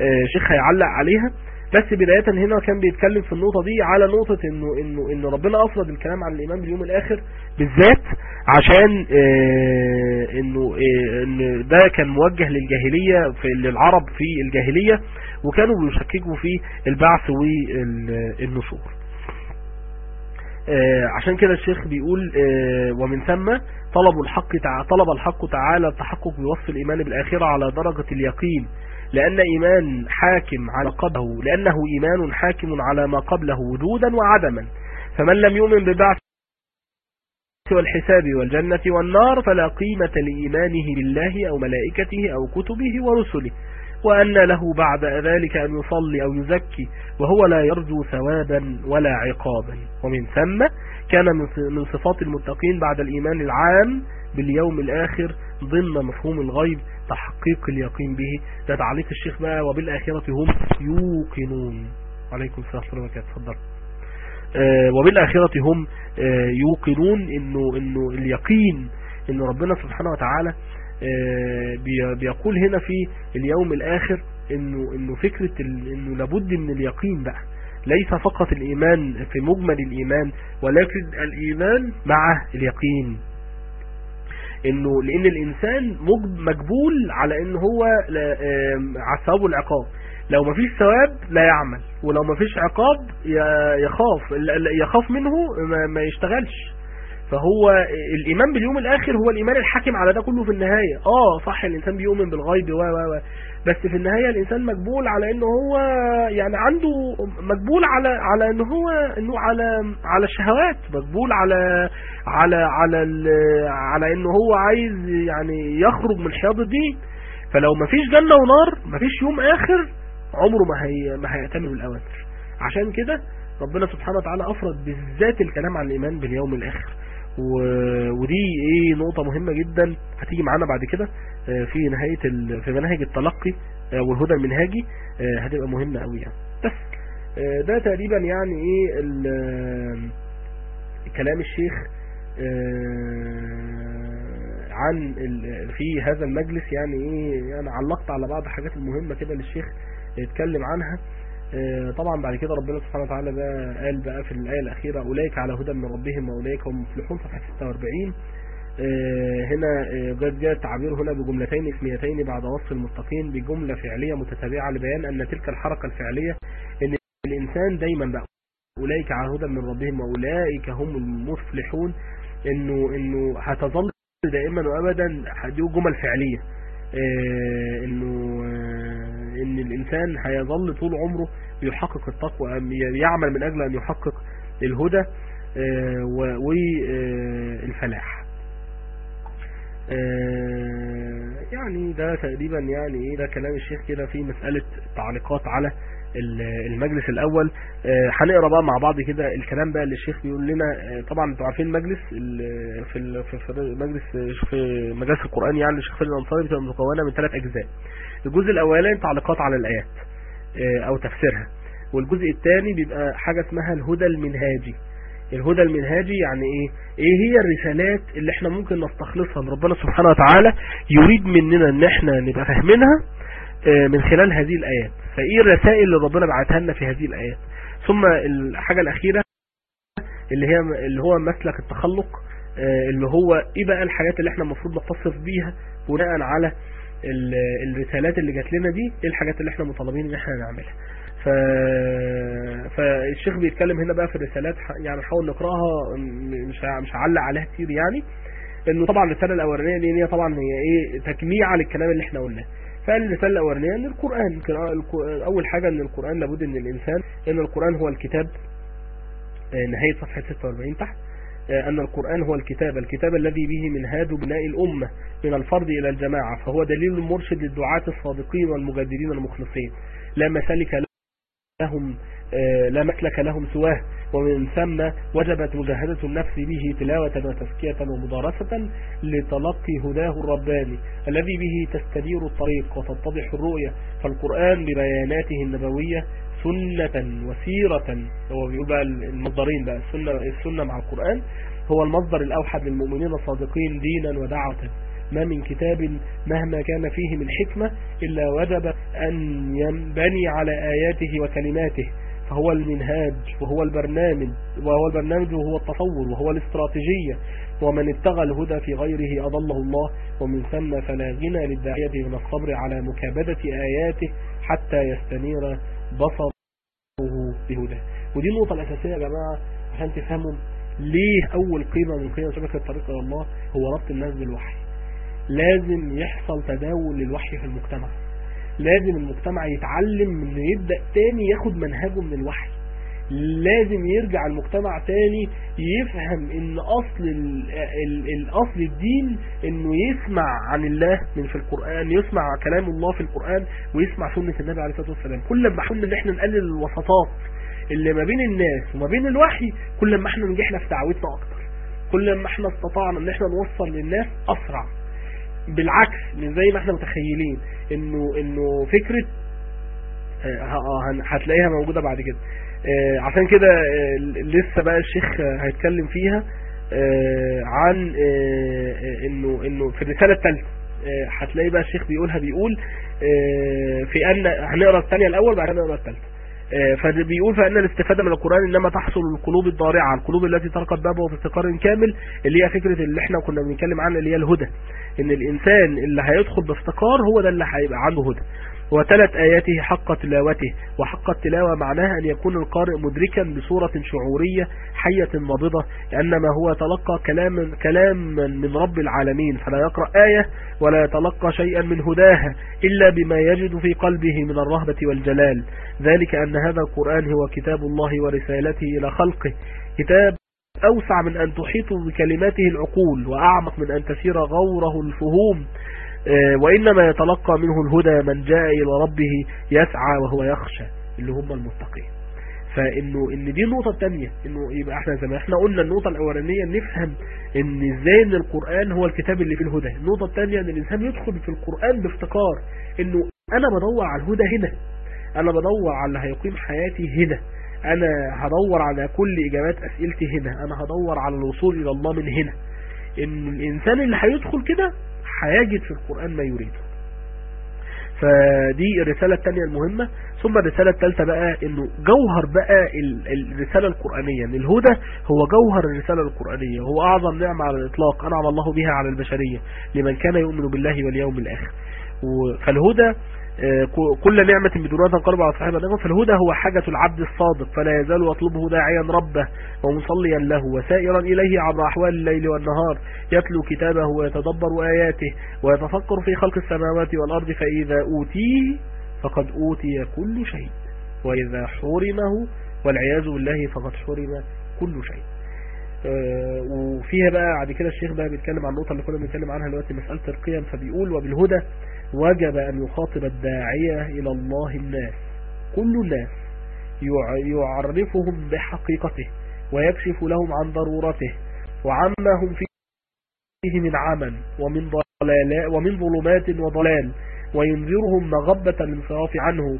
آه الشيخ هيعلق عليها. بس بداية هنا كان بيتكلم في النقطة دي على نقطة انه انه إنه ربنا أفرض الكلام عن الايمان باليوم الآخر بالذات عشان إنه إن ده كان موجه للجاهلية في للعرب في الجاهلية. وكانوا بيشككوا في البعث والنشور. آه عشان كده الشيخ بيقول ومن ثم طلب الحق طلب الحق تعالى التحقق بوصف الإيمان بالآخرة على درجة اليقين لأن إيمان حاكم على قبله لأنه إيمان حاكم على ما قبله وجودا وعدما. فمن لم يؤمن ببعث والحساب والجنة والنار فلا قيمة لإيمانه بالله أو ملائكته أو كتبه ورسله. وأن له بعد ذلك أن يصلي أو يزكي وهو لا يرجو ثوابا ولا عقابا. ومن ثم كان من صفات المتقين بعد الإيمان العام باليوم الآخر ضمن مفهوم الغيب تحقيق اليقين به. ده تعليق الشيخ بقى وبالآخرة هم يوقنون. عليكم السلام ورحمة الله آه وبالآخرة هم آه يوقنون إنه إنه اليقين إن ربنا سبحانه وتعالى بيقول هنا في اليوم الآخر انه إنه فكرة إنه لابد من اليقين بقى. ليس فقط الإيمان في مجمل الإيمان ولكن الإيمان مع اليقين. إنه لأن الإنسان مجبول على إن هو على الثواب والعقاب لو ما فيش ثواب لا يعمل ولو ما فيش عقاب يخاف يخاف منه ما يشتغلش. فهو الإيمان باليوم الآخر هو الإيمان الحاكم على ده كله في النهاية. آه صح الإنسان بيؤمن بالغيب و و بس في النهاية الإنسان مجبول على إنه هو يعني عنده مجبول على على إنه هو إنه على على الشهوات مجبول على على على على إنه هو عايز يعني يخرج من حياض الدين. فلو ما فيش جنة ونار ما فيش يوم آخر عمره ما هي ما هيأتمر بالاوامر عشان كده ربنا سبحانه وتعالى افرض بالذات الكلام عن الإيمان باليوم الآخر. ودي إيه نقطة مهمة جدا هتيجي معانا بعد كده في نهاية ال... في منهج التلقي والهدى المنهاجي هتبقى مهمة قوي يعني. بس ده تقريبا يعني إيه ال... كلام الشيخ آه، عن في هذا المجلس يعني إيه أنا علقت على بعض الحاجات المهمة كده للشيخ يتكلم عنها. آه، طبعا بعد كده ربنا سبحانه وتعالى بقى قال بقى في الآية الأخيرة أولئك على هدى من ربهم وأولئك هم المفلحون صفحة 46 آه، هنا آه، جاء جاء التعبير هنا بجملتين اسميتين بعد وصف المتقين بجملة فعلية متتابعة لبيان أن تلك الحركة الفعلية أن الإنسان دايما بقى أولئك على هدى من ربهم وأولئك هم المفلحون. إنه إنه هتظل دائما وأبدا دي جمل فعلية. آه، آه، إن الإنسان هيظل طول عمره يحقق التقوى يعمل من أجل أن يحقق الهدى والفلاح. يعني ده تقريبا يعني إيه ده كلام الشيخ كده في مسألة تعليقات على ال- المجلس الأول. آه، هنقرأ بقى مع بعض كده الكلام بقى اللي الشيخ بيقول لنا. آه، طبعا أنتوا عارفين المجلس ال- في في مجلس في مجلس القرآن يعني الشيخ خالد الأنصاري بتبقى مكونة من ثلاث أجزاء. الجزء الأولاني تعليقات على الآيات. آه، أو تفسيرها. والجزء الثاني بيبقى حاجة اسمها الهدى المنهاجي. الهدى المنهاجي يعني إيه؟ إيه هي الرسالات اللي إحنا ممكن نستخلصها من ربنا سبحانه وتعالى يريد مننا إن إحنا نبقى فاهمينها آه، من خلال هذه الآيات. فإيه الرسائل اللي ربنا بعتها لنا في هذه الآيات؟ ثم الحاجة الأخيرة اللي هي اللي هو مسلك التخلق آه، اللي هو إيه بقى الحاجات اللي إحنا المفروض نتصف بيها بناء على الرسالات اللي جات لنا دي إيه الحاجات اللي إحنا مطالبين إن إحنا نعملها؟ ف... فالشيخ بيتكلم هنا بقى في الرسالات يعني نحاول نقراها مش مش هعلق عليها كتير يعني إنه طبعا الرساله الأولانية دي هي طبعا هي إيه تجميع للكلام اللي إحنا قلناه. فالرساله الأولانية إن القرآن أول حاجة إن القرآن لابد إن الإنسان إن القرآن هو الكتاب آه، نهاية صفحة 46 تحت. أن القرآن هو الكتاب الكتاب الذي به منهاج بناء الأمة من الفرد إلى الجماعة فهو دليل مرشد للدعاة الصادقين والمجددين المخلصين. لا مسالك لهم آه، لا مسلك لهم سواه ومن ثم وجبت مجاهدة النفس به تلاوة وتزكية ومدارسة لتلقي هداه الرباني الذي به تستدير الطريق وتتضح الرؤية. فالقرآن ببياناته النبوية سنة وسيرة هو بيقول بقى المصدرين بقى السنة, السنة مع القرآن هو المصدر الأوحد للمؤمنين الصادقين دينا ودعوة. ما من كتاب مهما كان فيه من حكمة إلا وجب أن ينبني على آياته وكلماته. فهو المنهاج وهو البرنامج وهو البرنامج وهو التصور وهو الاستراتيجية. ومن ابتغى الهدى في غيره أضله الله ومن ثم فلا غنى للداعية من الصبر على مكابدة آياته حتى يستنير بصره. بهداه ودي النقطة الأساسية يا جماعة عشان تفهموا ليه أول قيمة من قيم شبكة الطريق إلى الله هو ربط الناس بالوحي. لازم يحصل تداول للوحي في المجتمع. لازم المجتمع يتعلم إنه يبدأ تاني ياخد منهجه من الوحي. لازم يرجع المجتمع تاني يفهم إن أصل ال الاصل الدين إنه يسمع عن الله من في القرآن يسمع كلام الله في القرآن ويسمع سنة النبي عليه الصلاة والسلام. كل ما حاولنا إن إحنا نقلل الوسطات اللي ما بين الناس وما بين الوحي كل ما إحنا نجحنا في دعوتنا أكتر. كل ما إحنا استطعنا إن إحنا نوصل للناس أسرع. بالعكس من زي ما إحنا متخيلين إنه إنه فكرة آه، ه- هن- هتلاقيها موجودة بعد كده. آه، عشان كده آه، لسه بقى الشيخ آه، هيتكلم فيها آه، عن آه، آه، إنه إنه في الرسالة الثالثة آه، هتلاقي بقى الشيخ بيقولها بيقول آه، في ان هنقرأ الثانية الأول بعدين نقرا الثالثة. آه، فبيقول فإن الاستفادة من القرآن إنما تحصل القلوب الضارعة القلوب التي ترقت بابه في استقرار كامل اللي هي فكرة اللي إحنا كنا بنتكلم عنها اللي هي الهدى. إن الإنسان اللي هيدخل بافتقار هو ده اللي هيبقى عنده هدى. وتلت آياته حق تلاوته وحق التلاوة معناها أن يكون القارئ مدركا بصورة شعورية حية نابضة لأنما هو تلقى كلام كلاما من رب العالمين فلا يقرأ آية ولا يتلقى شيئا من هداها إلا بما يجد في قلبه من الرهبة والجلال. ذلك أن هذا القرآن هو كتاب الله ورسالته إلى خلقه. كتاب أوسع من أن تحيط بكلماته العقول وأعمق من أن تسير غوره الفهوم. وإنما يتلقى منه الهدى من جاء إلى ربه يسعى وهو يخشى اللي هم المتقين. فإنه إن دي النقطة الثانية إنه يبقى إحنا زي ما إحنا قلنا النقطة الأولانية نفهم إن إزاي إن القرآن هو الكتاب اللي فيه الهدى. النقطة الثانية إن الإنسان يدخل في القرآن بافتقار إنه أنا بدور على الهدى هنا أنا بدور على اللي هيقيم حياتي هنا أنا هدور على كل إجابات أسئلتي هنا أنا هدور على الوصول إلى الله من هنا. إن الإنسان اللي هيدخل كده هيجد في القرآن ما يريده. فدي الرسالة الثانية المهمة. ثم الرسالة الثالثة بقى إنه جوهر بقى الرسالة القرآنية. إن الهدى هو جوهر الرسالة القرآنية. هو أعظم نعمة على الإطلاق. أنعم الله بها على البشرية. لمن كان يؤمن بالله واليوم الآخر. فالهدى كل نعمة بدونها تنقلب على صاحبها النعمة فالهدى هو حاجة العبد الصادق فلا يزال يطلبه داعيا ربه ومصليا له وسائرا إليه عبر أحوال الليل والنهار. يتلو كتابه ويتدبر آياته ويتفكر في خلق السماوات والأرض فإذا أوتيه فقد أوتي كل شيء. وإذا حرمه والعياذ بالله فقد حرم كل شيء. وفيها بقى بعد كده الشيخ بقى بيتكلم عن النقطة اللي كنا بنتكلم عنها دلوقتي مسألة القيم. فبيقول وبالهدى وجب أن يخاطب الداعية إلى الله الناس. كل الناس يعرفهم بحقيقته ويكشف لهم عن ضرورته وعما هم فيه من عمل ومن ضلال ومن ظلمات وضلال وينذرهم مغبة الانصراف عنه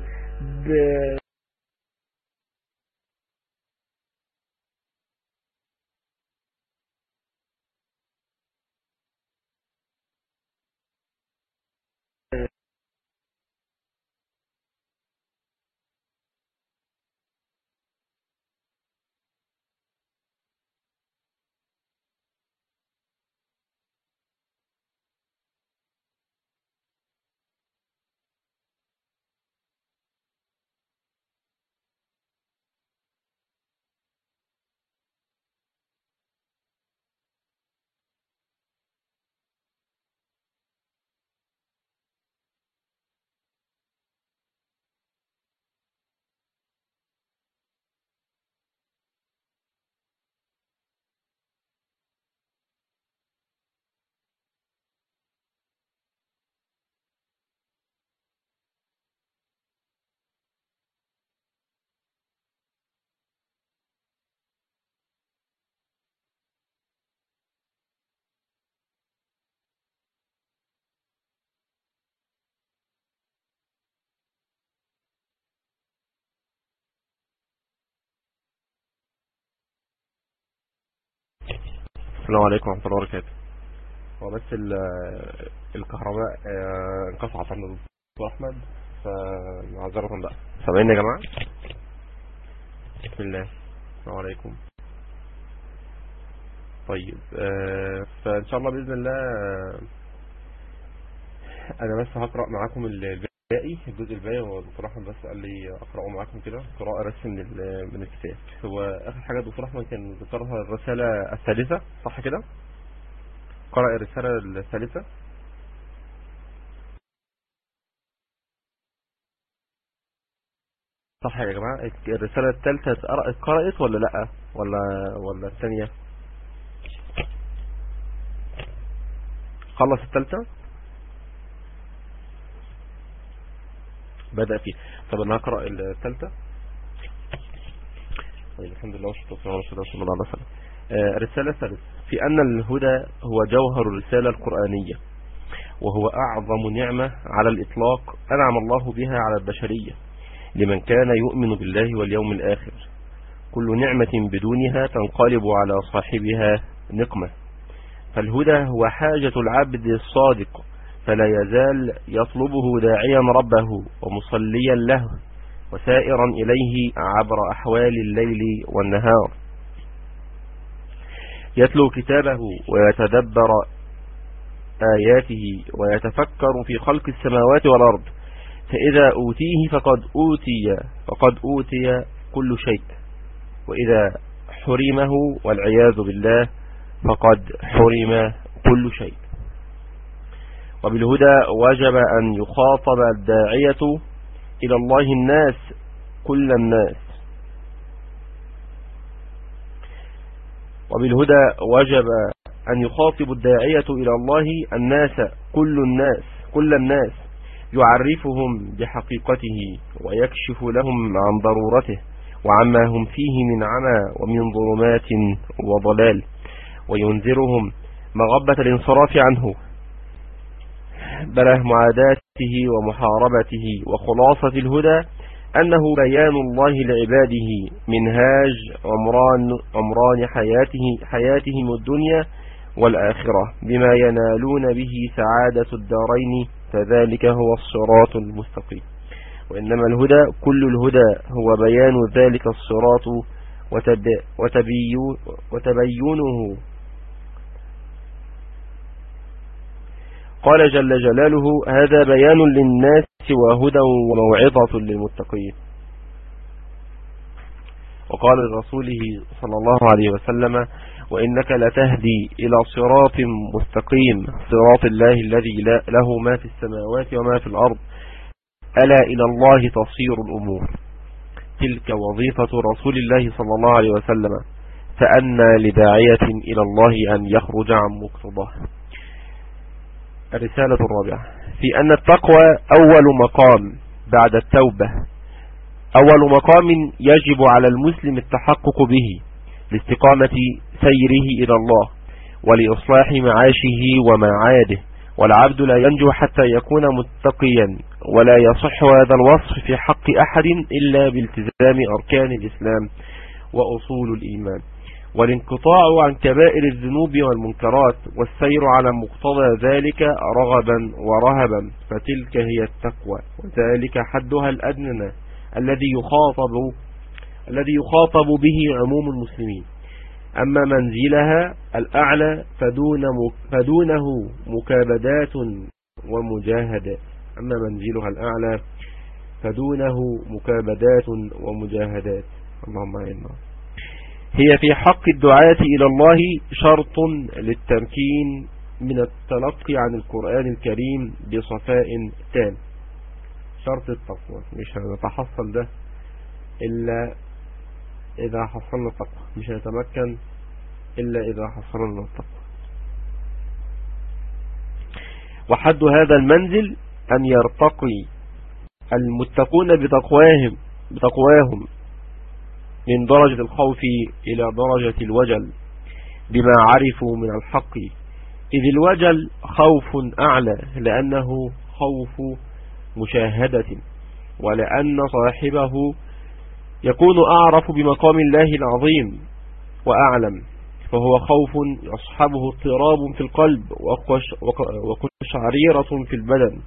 السلام عليكم ورحمة الله وبركاته. هو بس الكهرباء انقطعت عند الدكتور احمد فمعذرة بقى. سامعين يا جماعة؟ بسم الله. السلام عليكم. طيب فإن شاء الله بإذن الله أنا بس هقرأ معاكم الباقي الجزء الباقي والدكتور أحمد بس قال لي أقرأه معاكم كده قراءة بس من من الكتاب. هو آخر حاجة الدكتور أحمد كان ذكرها الرسالة الثالثة صح كده؟ قرأ الرسالة الثالثة. صح يا جماعة الرسالة الثالثة اتقرأت ولا لأ؟ ولا ولا الثانية؟ خلص الثالثة؟ بدأ فيه طب أنا هقرأ الثالثة. طيب الحمد لله والشكر والسلام على رسول الله عليه وسلم. الرسالة الثالثة في أن الهدى هو جوهر الرسالة القرآنية وهو أعظم نعمة على الإطلاق أنعم الله بها على البشرية لمن كان يؤمن بالله واليوم الآخر. كل نعمة بدونها تنقلب على صاحبها نقمة. فالهدى هو حاجة العبد الصادق فلا يزال يطلبه داعيا ربه ومصليا له وسائرا إليه عبر أحوال الليل والنهار. يتلو كتابه ويتدبر آياته ويتفكر في خلق السماوات والأرض فإذا أوتيه فقد أوتي فقد أوتي كل شيء. وإذا حرمه والعياذ بالله فقد حرم كل شيء. وبالهدى وجب أن يخاطب الداعية إلى الله الناس كل الناس. وبالهدى وجب أن يخاطب الداعية إلى الله الناس كل الناس كل الناس. يعرفهم بحقيقته ويكشف لهم عن ضرورته وعما هم فيه من عمى ومن ظلمات وضلال. وينذرهم مغبة الانصراف عنه. بله معاداته ومحاربته وخلاصة الهدى أنه بيان الله لعباده منهاج عمران, عمران حياته حياتهم الدنيا والآخرة بما ينالون به سعادة الدارين فذلك هو الصراط المستقيم وإنما الهدى كل الهدى هو بيان ذلك الصراط وتبينه قال جل جلاله هذا بيان للناس وهدى وموعظة للمتقين. وقال لرسوله صلى الله عليه وسلم وإنك لتهدي إلى صراط مستقيم صراط الله الذي له ما في السماوات وما في الأرض ألا إلى الله تصير الأمور. تلك وظيفة رسول الله صلى الله عليه وسلم فأنا لداعية إلى الله أن يخرج عن مقتضاه. الرسالة الرابعة. في أن التقوى أول مقام بعد التوبة. أول مقام يجب على المسلم التحقق به لاستقامة سيره إلى الله ولإصلاح معاشه ومعاده. والعبد لا ينجو حتى يكون متقيا ولا يصح هذا الوصف في حق أحد إلا بالتزام أركان الإسلام وأصول الإيمان. والانقطاع عن كبائر الذنوب والمنكرات والسير على مقتضى ذلك رغبا ورهبا فتلك هي التقوى. وذلك حدها الأدنى الذي يخاطب الذي يخاطب به عموم المسلمين. أما منزلها الأعلى فدون فدونه مكابدات ومجاهدات أما منزلها الأعلى فدونه مكابدات ومجاهدات. اللهم عنا هي في حق الدعاة إلى الله شرط للتمكين من التلقي عن القرآن الكريم بصفاء تام. شرط التقوى. مش هنتحصل ده إلا إذا حصلنا التقوى. مش هنتمكن إلا إذا حصلنا التقوى. وحد هذا المنزل أن يرتقي المتقون بتقواهم بتقواهم. من درجة الخوف إلى درجة الوجل بما عرفوا من الحق. إذ الوجل خوف أعلى لأنه خوف مشاهدة ولأن صاحبه يكون أعرف بمقام الله العظيم وأعلم فهو خوف يصحبه اضطراب في القلب وقشعريرة في البدن.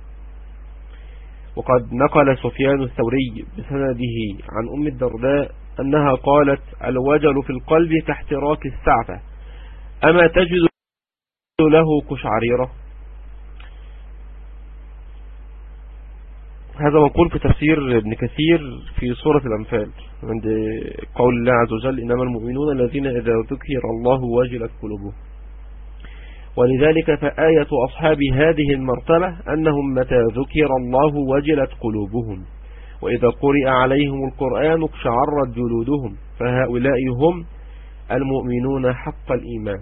وقد نقل سفيان الثوري بسنده عن أم الدرداء أنها قالت الوجل في القلب كاحتراك السعفة. أما تجد له كشعريرة. هذا منقول في تفسير ابن كثير في سورة الأنفال عند قول الله عز وجل إنما المؤمنون الذين إذا ذكر الله وجلت قلوبهم. ولذلك فآية أصحاب هذه المرتبة أنهم متى ذكر الله وجلت قلوبهم. وإذا قرئ عليهم القرآن اقشعرت جلودهم فهؤلاء هم المؤمنون حق الإيمان.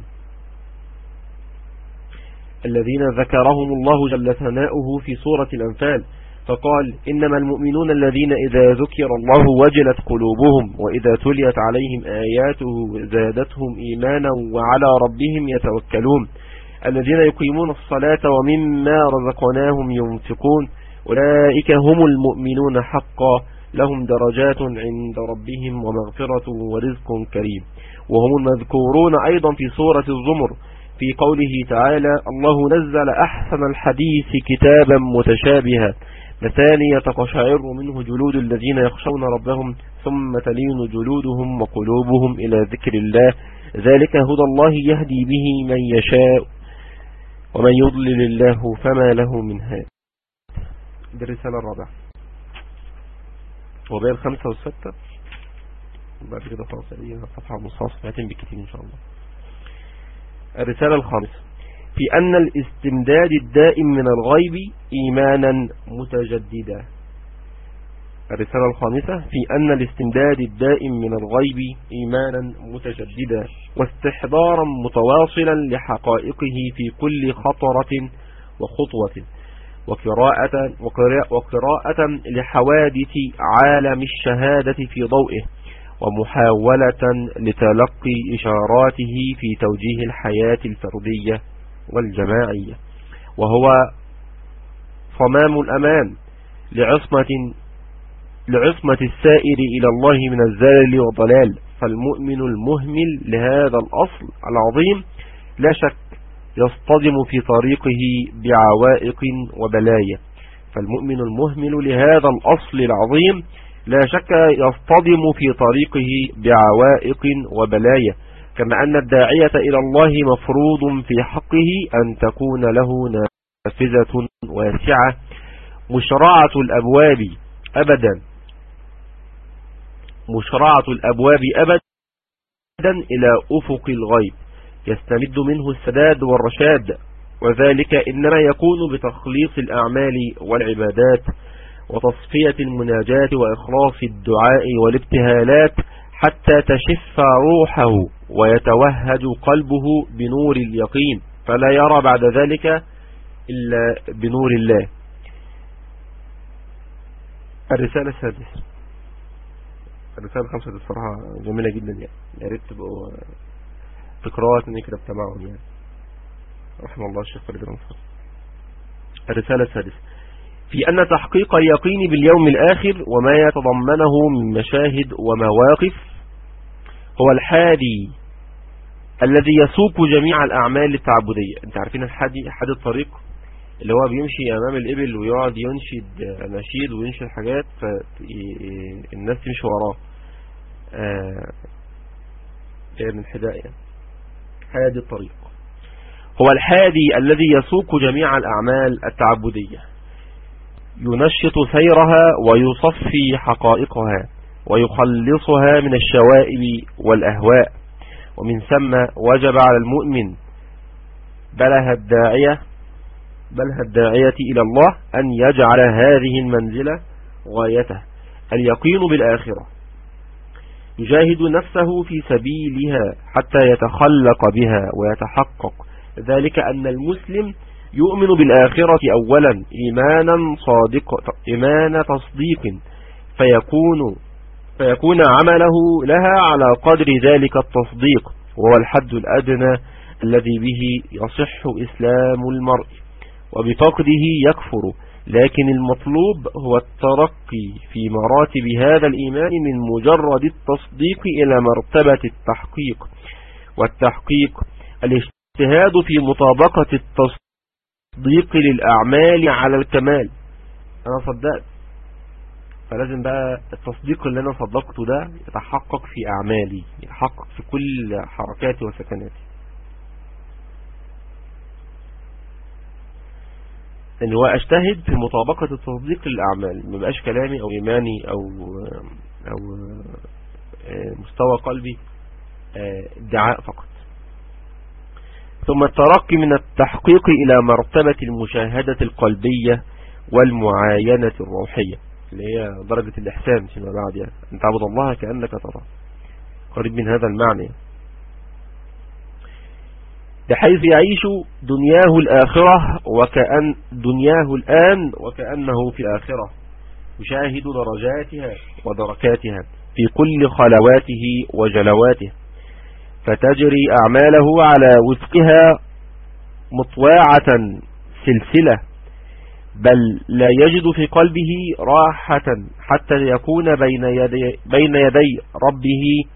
الذين ذكرهم الله جل ثناؤه في سورة الأنفال فقال إنما المؤمنون الذين إذا ذكر الله وجلت قلوبهم وإذا تليت عليهم آياته زادتهم إيمانا وعلى ربهم يتوكلون. الذين يقيمون الصلاة ومما رزقناهم ينفقون. أولئك هم المؤمنون حقا لهم درجات عند ربهم ومغفرة ورزق كريم. وهم المذكورون أيضا في سورة الزمر في قوله تعالى الله نزل أحسن الحديث كتابا متشابها مثاني يتقشعر منه جلود الذين يخشون ربهم ثم تلين جلودهم وقلوبهم إلى ذكر الله. ذلك هدى الله يهدي به من يشاء ومن يضلل الله فما له من هاد. دي الرسالة الرابعة وباقي الخمسة والستة؟ بعد كده خلاص هي صفحة مصاص صفحتين بالكتير إن شاء الله. الرسالة الخامسة. في أن الاستمداد الدائم من الغيب إيمانا متجددا. الرسالة الخامسة. في أن الاستمداد الدائم من الغيب إيمانا متجددا. واستحضارا متواصلا لحقائقه في كل خطرة وخطوة. وقراءة, وقراءة لحوادث عالم الشهادة في ضوئه ومحاولة لتلقي إشاراته في توجيه الحياة الفردية والجماعية. وهو صمام الأمان لعصمة لعصمة السائر إلى الله من الزلل والضلال. فالمؤمن المهمل لهذا الأصل العظيم لا شك يصطدم في طريقه بعوائق وبلايا. فالمؤمن المهمل لهذا الأصل العظيم لا شك يصطدم في طريقه بعوائق وبلايا. كما أن الداعية إلى الله مفروض في حقه أن تكون له نافذة واسعة مشرعة الأبواب أبدا. مشرعة الأبواب أبدا إلى أفق الغيب. يستمد منه السداد والرشاد وذلك إنما يكون بتخليص الأعمال والعبادات وتصفية المناجات وإخلاص الدعاء والابتهالات حتى تشف روحه ويتوهج قلبه بنور اليقين. فلا يرى بعد ذلك إلا بنور الله. الرسالة السادسة. الرسالة الخمسة دي جميلة جدا يعني. يا ريت تبقوا تقرأوا اتنين كده بتابعهم يعني. رحمه الله الشيخ فريد المصر الرسالة السادسة. في أن تحقيق اليقين باليوم الآخر وما يتضمنه من مشاهد ومواقف هو الحادي الذي يسوق جميع الأعمال التعبدية. أنت عارفين الحادي حادي الطريق اللي هو بيمشي أمام الإبل ويقعد ينشد أناشيد وينشد حاجات فالناس تمشي وراه. آه من حداء يعني. حادي الطريق. هو الحادي الذي يسوق جميع الأعمال التعبدية. ينشط سيرها ويصفي حقائقها ويخلصها من الشوائب والأهواء. ومن ثم وجب على المؤمن بلها الداعية بلها الداعية إلى الله أن يجعل هذه المنزلة غايته اليقين بالآخرة. يجاهد نفسه في سبيلها حتى يتخلق بها ويتحقق. ذلك أن المسلم يؤمن بالآخرة أولا إيمانا صادق إيمان تصديق فيكون فيكون عمله لها على قدر ذلك التصديق وهو الحد الأدنى الذي به يصح إسلام المرء وبفقده يكفر. لكن المطلوب هو الترقي في مراتب هذا الإيمان من مجرد التصديق إلى مرتبة التحقيق. والتحقيق الاجتهاد في مطابقة التصديق للأعمال على الكمال. أنا صدقت. فلازم بقى التصديق اللي أنا صدقته ده يتحقق في أعمالي يتحقق في كل حركاتي وسكناتي. إن هو أجتهد في مطابقة التصديق للأعمال. ما بقاش كلامي أو إيماني أو أو مستوى قلبي ادعاء فقط. ثم الترقي من التحقيق إلى مرتبة المشاهدة القلبية والمعاينة الروحية اللي هي درجة الإحسان فيما بعد يعني. أن تعبد الله كأنك ترى قريب من هذا المعنى. بحيث يعيش دنياه الآخرة وكأن دنياه الآن وكأنه في الآخرة يشاهد درجاتها ودركاتها في كل خلواته وجلواته فتجري أعماله على وفقها مطواعة سلسلة بل لا يجد في قلبه راحة حتى يكون بين يدي, بين يدي ربه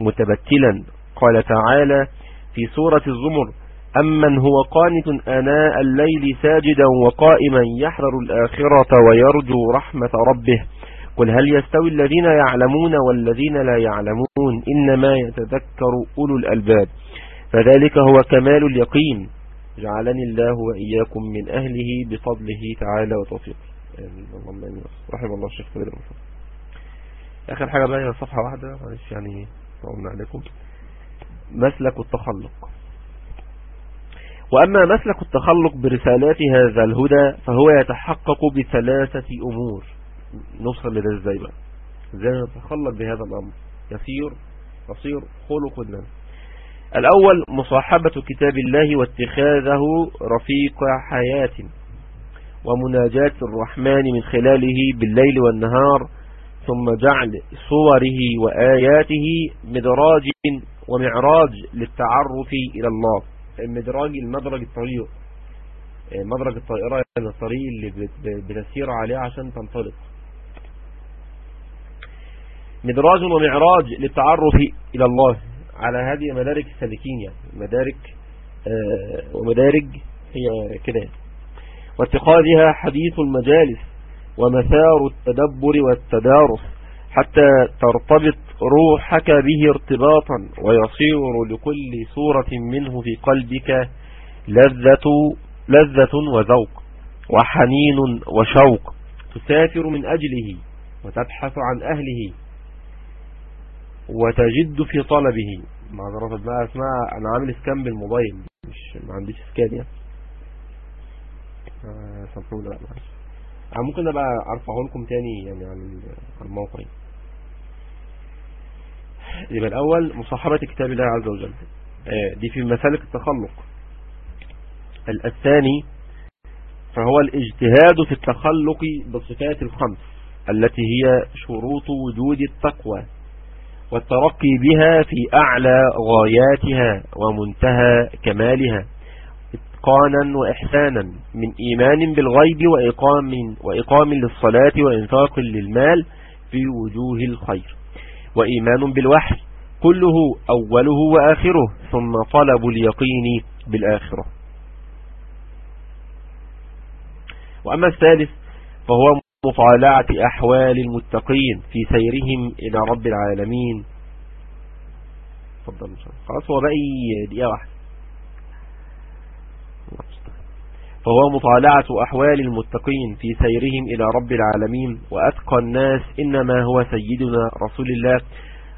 متبتلا. قال تعالى في سورة الزمر أمن هو قانت أناء الليل ساجدا وقائما يحرر الآخرة ويرجو رحمة ربه. قل هل يستوي الذين يعلمون والذين لا يعلمون؟ إنما يتذكر أولو الألباب. فذلك هو كمال اليقين. جعلني الله وإياكم من أهله بفضله تعالى وتوفيقه امين رحم الله الشيخ آخر حاجة بقى هي صفحة واحدة معلش يعني طولنا عليكم. مسلك التخلق. وأما مسلك التخلق برسالات هذا الهدى فهو يتحقق بثلاثة أمور. نوصل لده إزاي بقى إزاي نتخلق بهذا الأمر يسير يصير خلق الناس. الأول مصاحبة كتاب الله واتخاذه رفيق حياة ومناجاة الرحمن من خلاله بالليل والنهار ثم جعل صوره وآياته مدراج ومعراج للتعرف إلى الله. المدراج المدرج الطريق. مدرج الطائرة يعني الطريق اللي بتسير عليه عشان تنطلق. مدراج ومعراج للتعرف إلى الله. على هذه مدارك السالكين يعني. مدارك آه، ومدارج هي كده واتخاذها حديث المجالس ومثار التدبر والتدارس. حتى ترتبط روحك به ارتباطا ويصير لكل صورة منه في قلبك لذة, لذة وذوق وحنين وشوق تسافر من أجله وتبحث عن أهله وتجد في طلبه. معذرة بقى اسمها أنا عامل سكان بالموبايل مش ما عنديش سكان يعني. آه، سامحوني لا معلش. ممكن أبقى ارفعه لكم تاني يعني عن الموقع. يبقى الأول مصاحبة كتاب الله عز وجل. آه، دي في مسالك التخلق. الثاني فهو الاجتهاد في التخلق بالصفات الخمس التي هي شروط وجود التقوى والترقي بها في أعلى غاياتها ومنتهى كمالها إتقانا وإحسانا من إيمان بالغيب وإقام, وإقام للصلاة وإنفاق للمال في وجوه الخير. وإيمان بالوحي كله أوله وآخره ثم طلب اليقين بالآخرة. وأما الثالث فهو مطالعة أحوال المتقين في سيرهم إلى رب العالمين. خلاص هو بقي دقيقة واحدة. فهو مطالعة أحوال المتقين في سيرهم إلى رب العالمين وأتقى الناس إنما هو سيدنا رسول الله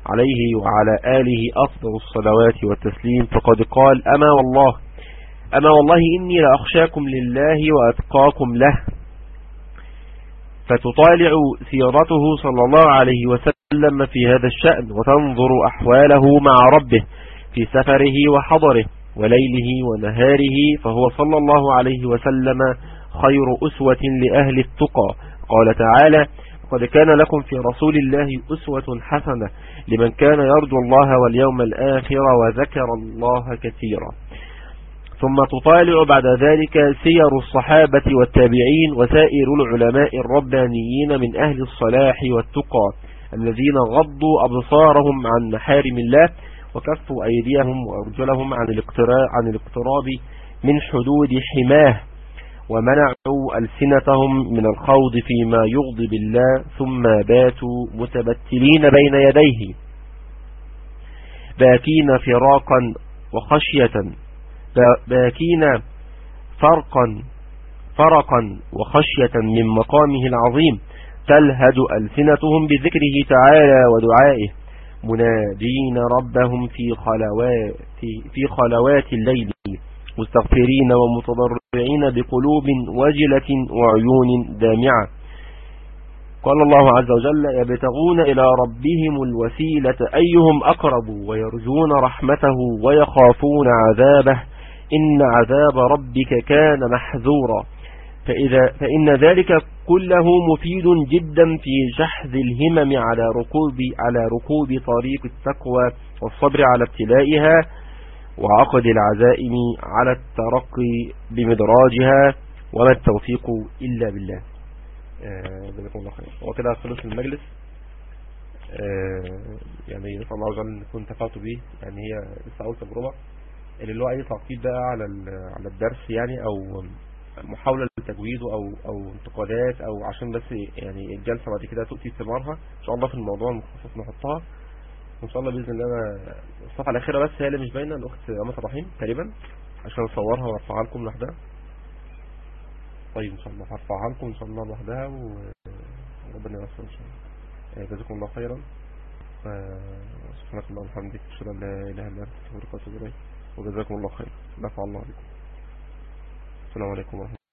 عليه وعلى آله أفضل الصلوات والتسليم. فقد قال أما والله أما والله إني لأخشاكم لله وأتقاكم له. فتطالع سيرته صلى الله عليه وسلم في هذا الشأن وتنظر أحواله مع ربه في سفره وحضره. وليله ونهاره فهو صلى الله عليه وسلم خير أسوة لأهل التقى. قال تعالى قد كان لكم في رسول الله أسوة حسنة لمن كان يرجو الله واليوم الآخر وذكر الله كثيرا. ثم تطالع بعد ذلك سير الصحابة والتابعين وسائر العلماء الربانيين من أهل الصلاح والتقى الذين غضوا أبصارهم عن محارم الله وكفوا أيديهم وأرجلهم عن الاقتراب, عن الاقتراب من حدود حماه ومنعوا ألسنتهم من الخوض فيما يغضب الله ثم باتوا متبتلين بين يديه باكين فراقا وخشية باكين فرقا فرقا وخشية من مقامه العظيم تلهد ألسنتهم بذكره تعالى ودعائه. منادين ربهم في خلوات, في خلوات الليل مستغفرين ومتضرعين بقلوب وجلة وعيون دامعة. قال الله عز وجل يبتغون إلى ربهم الوسيلة أيهم أقرب ويرجون رحمته ويخافون عذابه. إن عذاب ربك كان محذورا. فإذا فإن ذلك كله مفيد جدا في جحذ الهمم على ركوب على ركوب طريق التقوى والصبر على ابتلائها وعقد العزائم على الترقي بمدراجها وما التوفيق إلا بالله. آه، جزاكم الله خير هو كده خلص المجلس. آه، يعني نسأل الله عز وجل نكون تفاعلتوا به يعني هي لسه أول تجربة. اللي له أي تعقيد بقى على على الدرس يعني أو محاولة لتجويده أو أو انتقادات أو عشان بس يعني الجلسة بعد كده تؤتي ثمارها. إن شاء الله في الموضوع المخصص نحطها. وإن شاء الله بإذن الله أنا الصفحة الأخيرة بس هي اللي مش باينة الأخت أمة الرحيم تقريبا عشان أصورها وأرفعها لكم لوحدها. طيب إن شاء الله هرفعها لكم إن شاء الله لوحدها وربنا يوفقكم إن شاء الله. جزاكم الله خيرا. سبحانك اللهم وبحمدك أشهد أن لا إله إلا أنت أستغفرك وأتوب إليك. وجزاكم الله خير نفع الله بكم. السلام عليكم ورحمة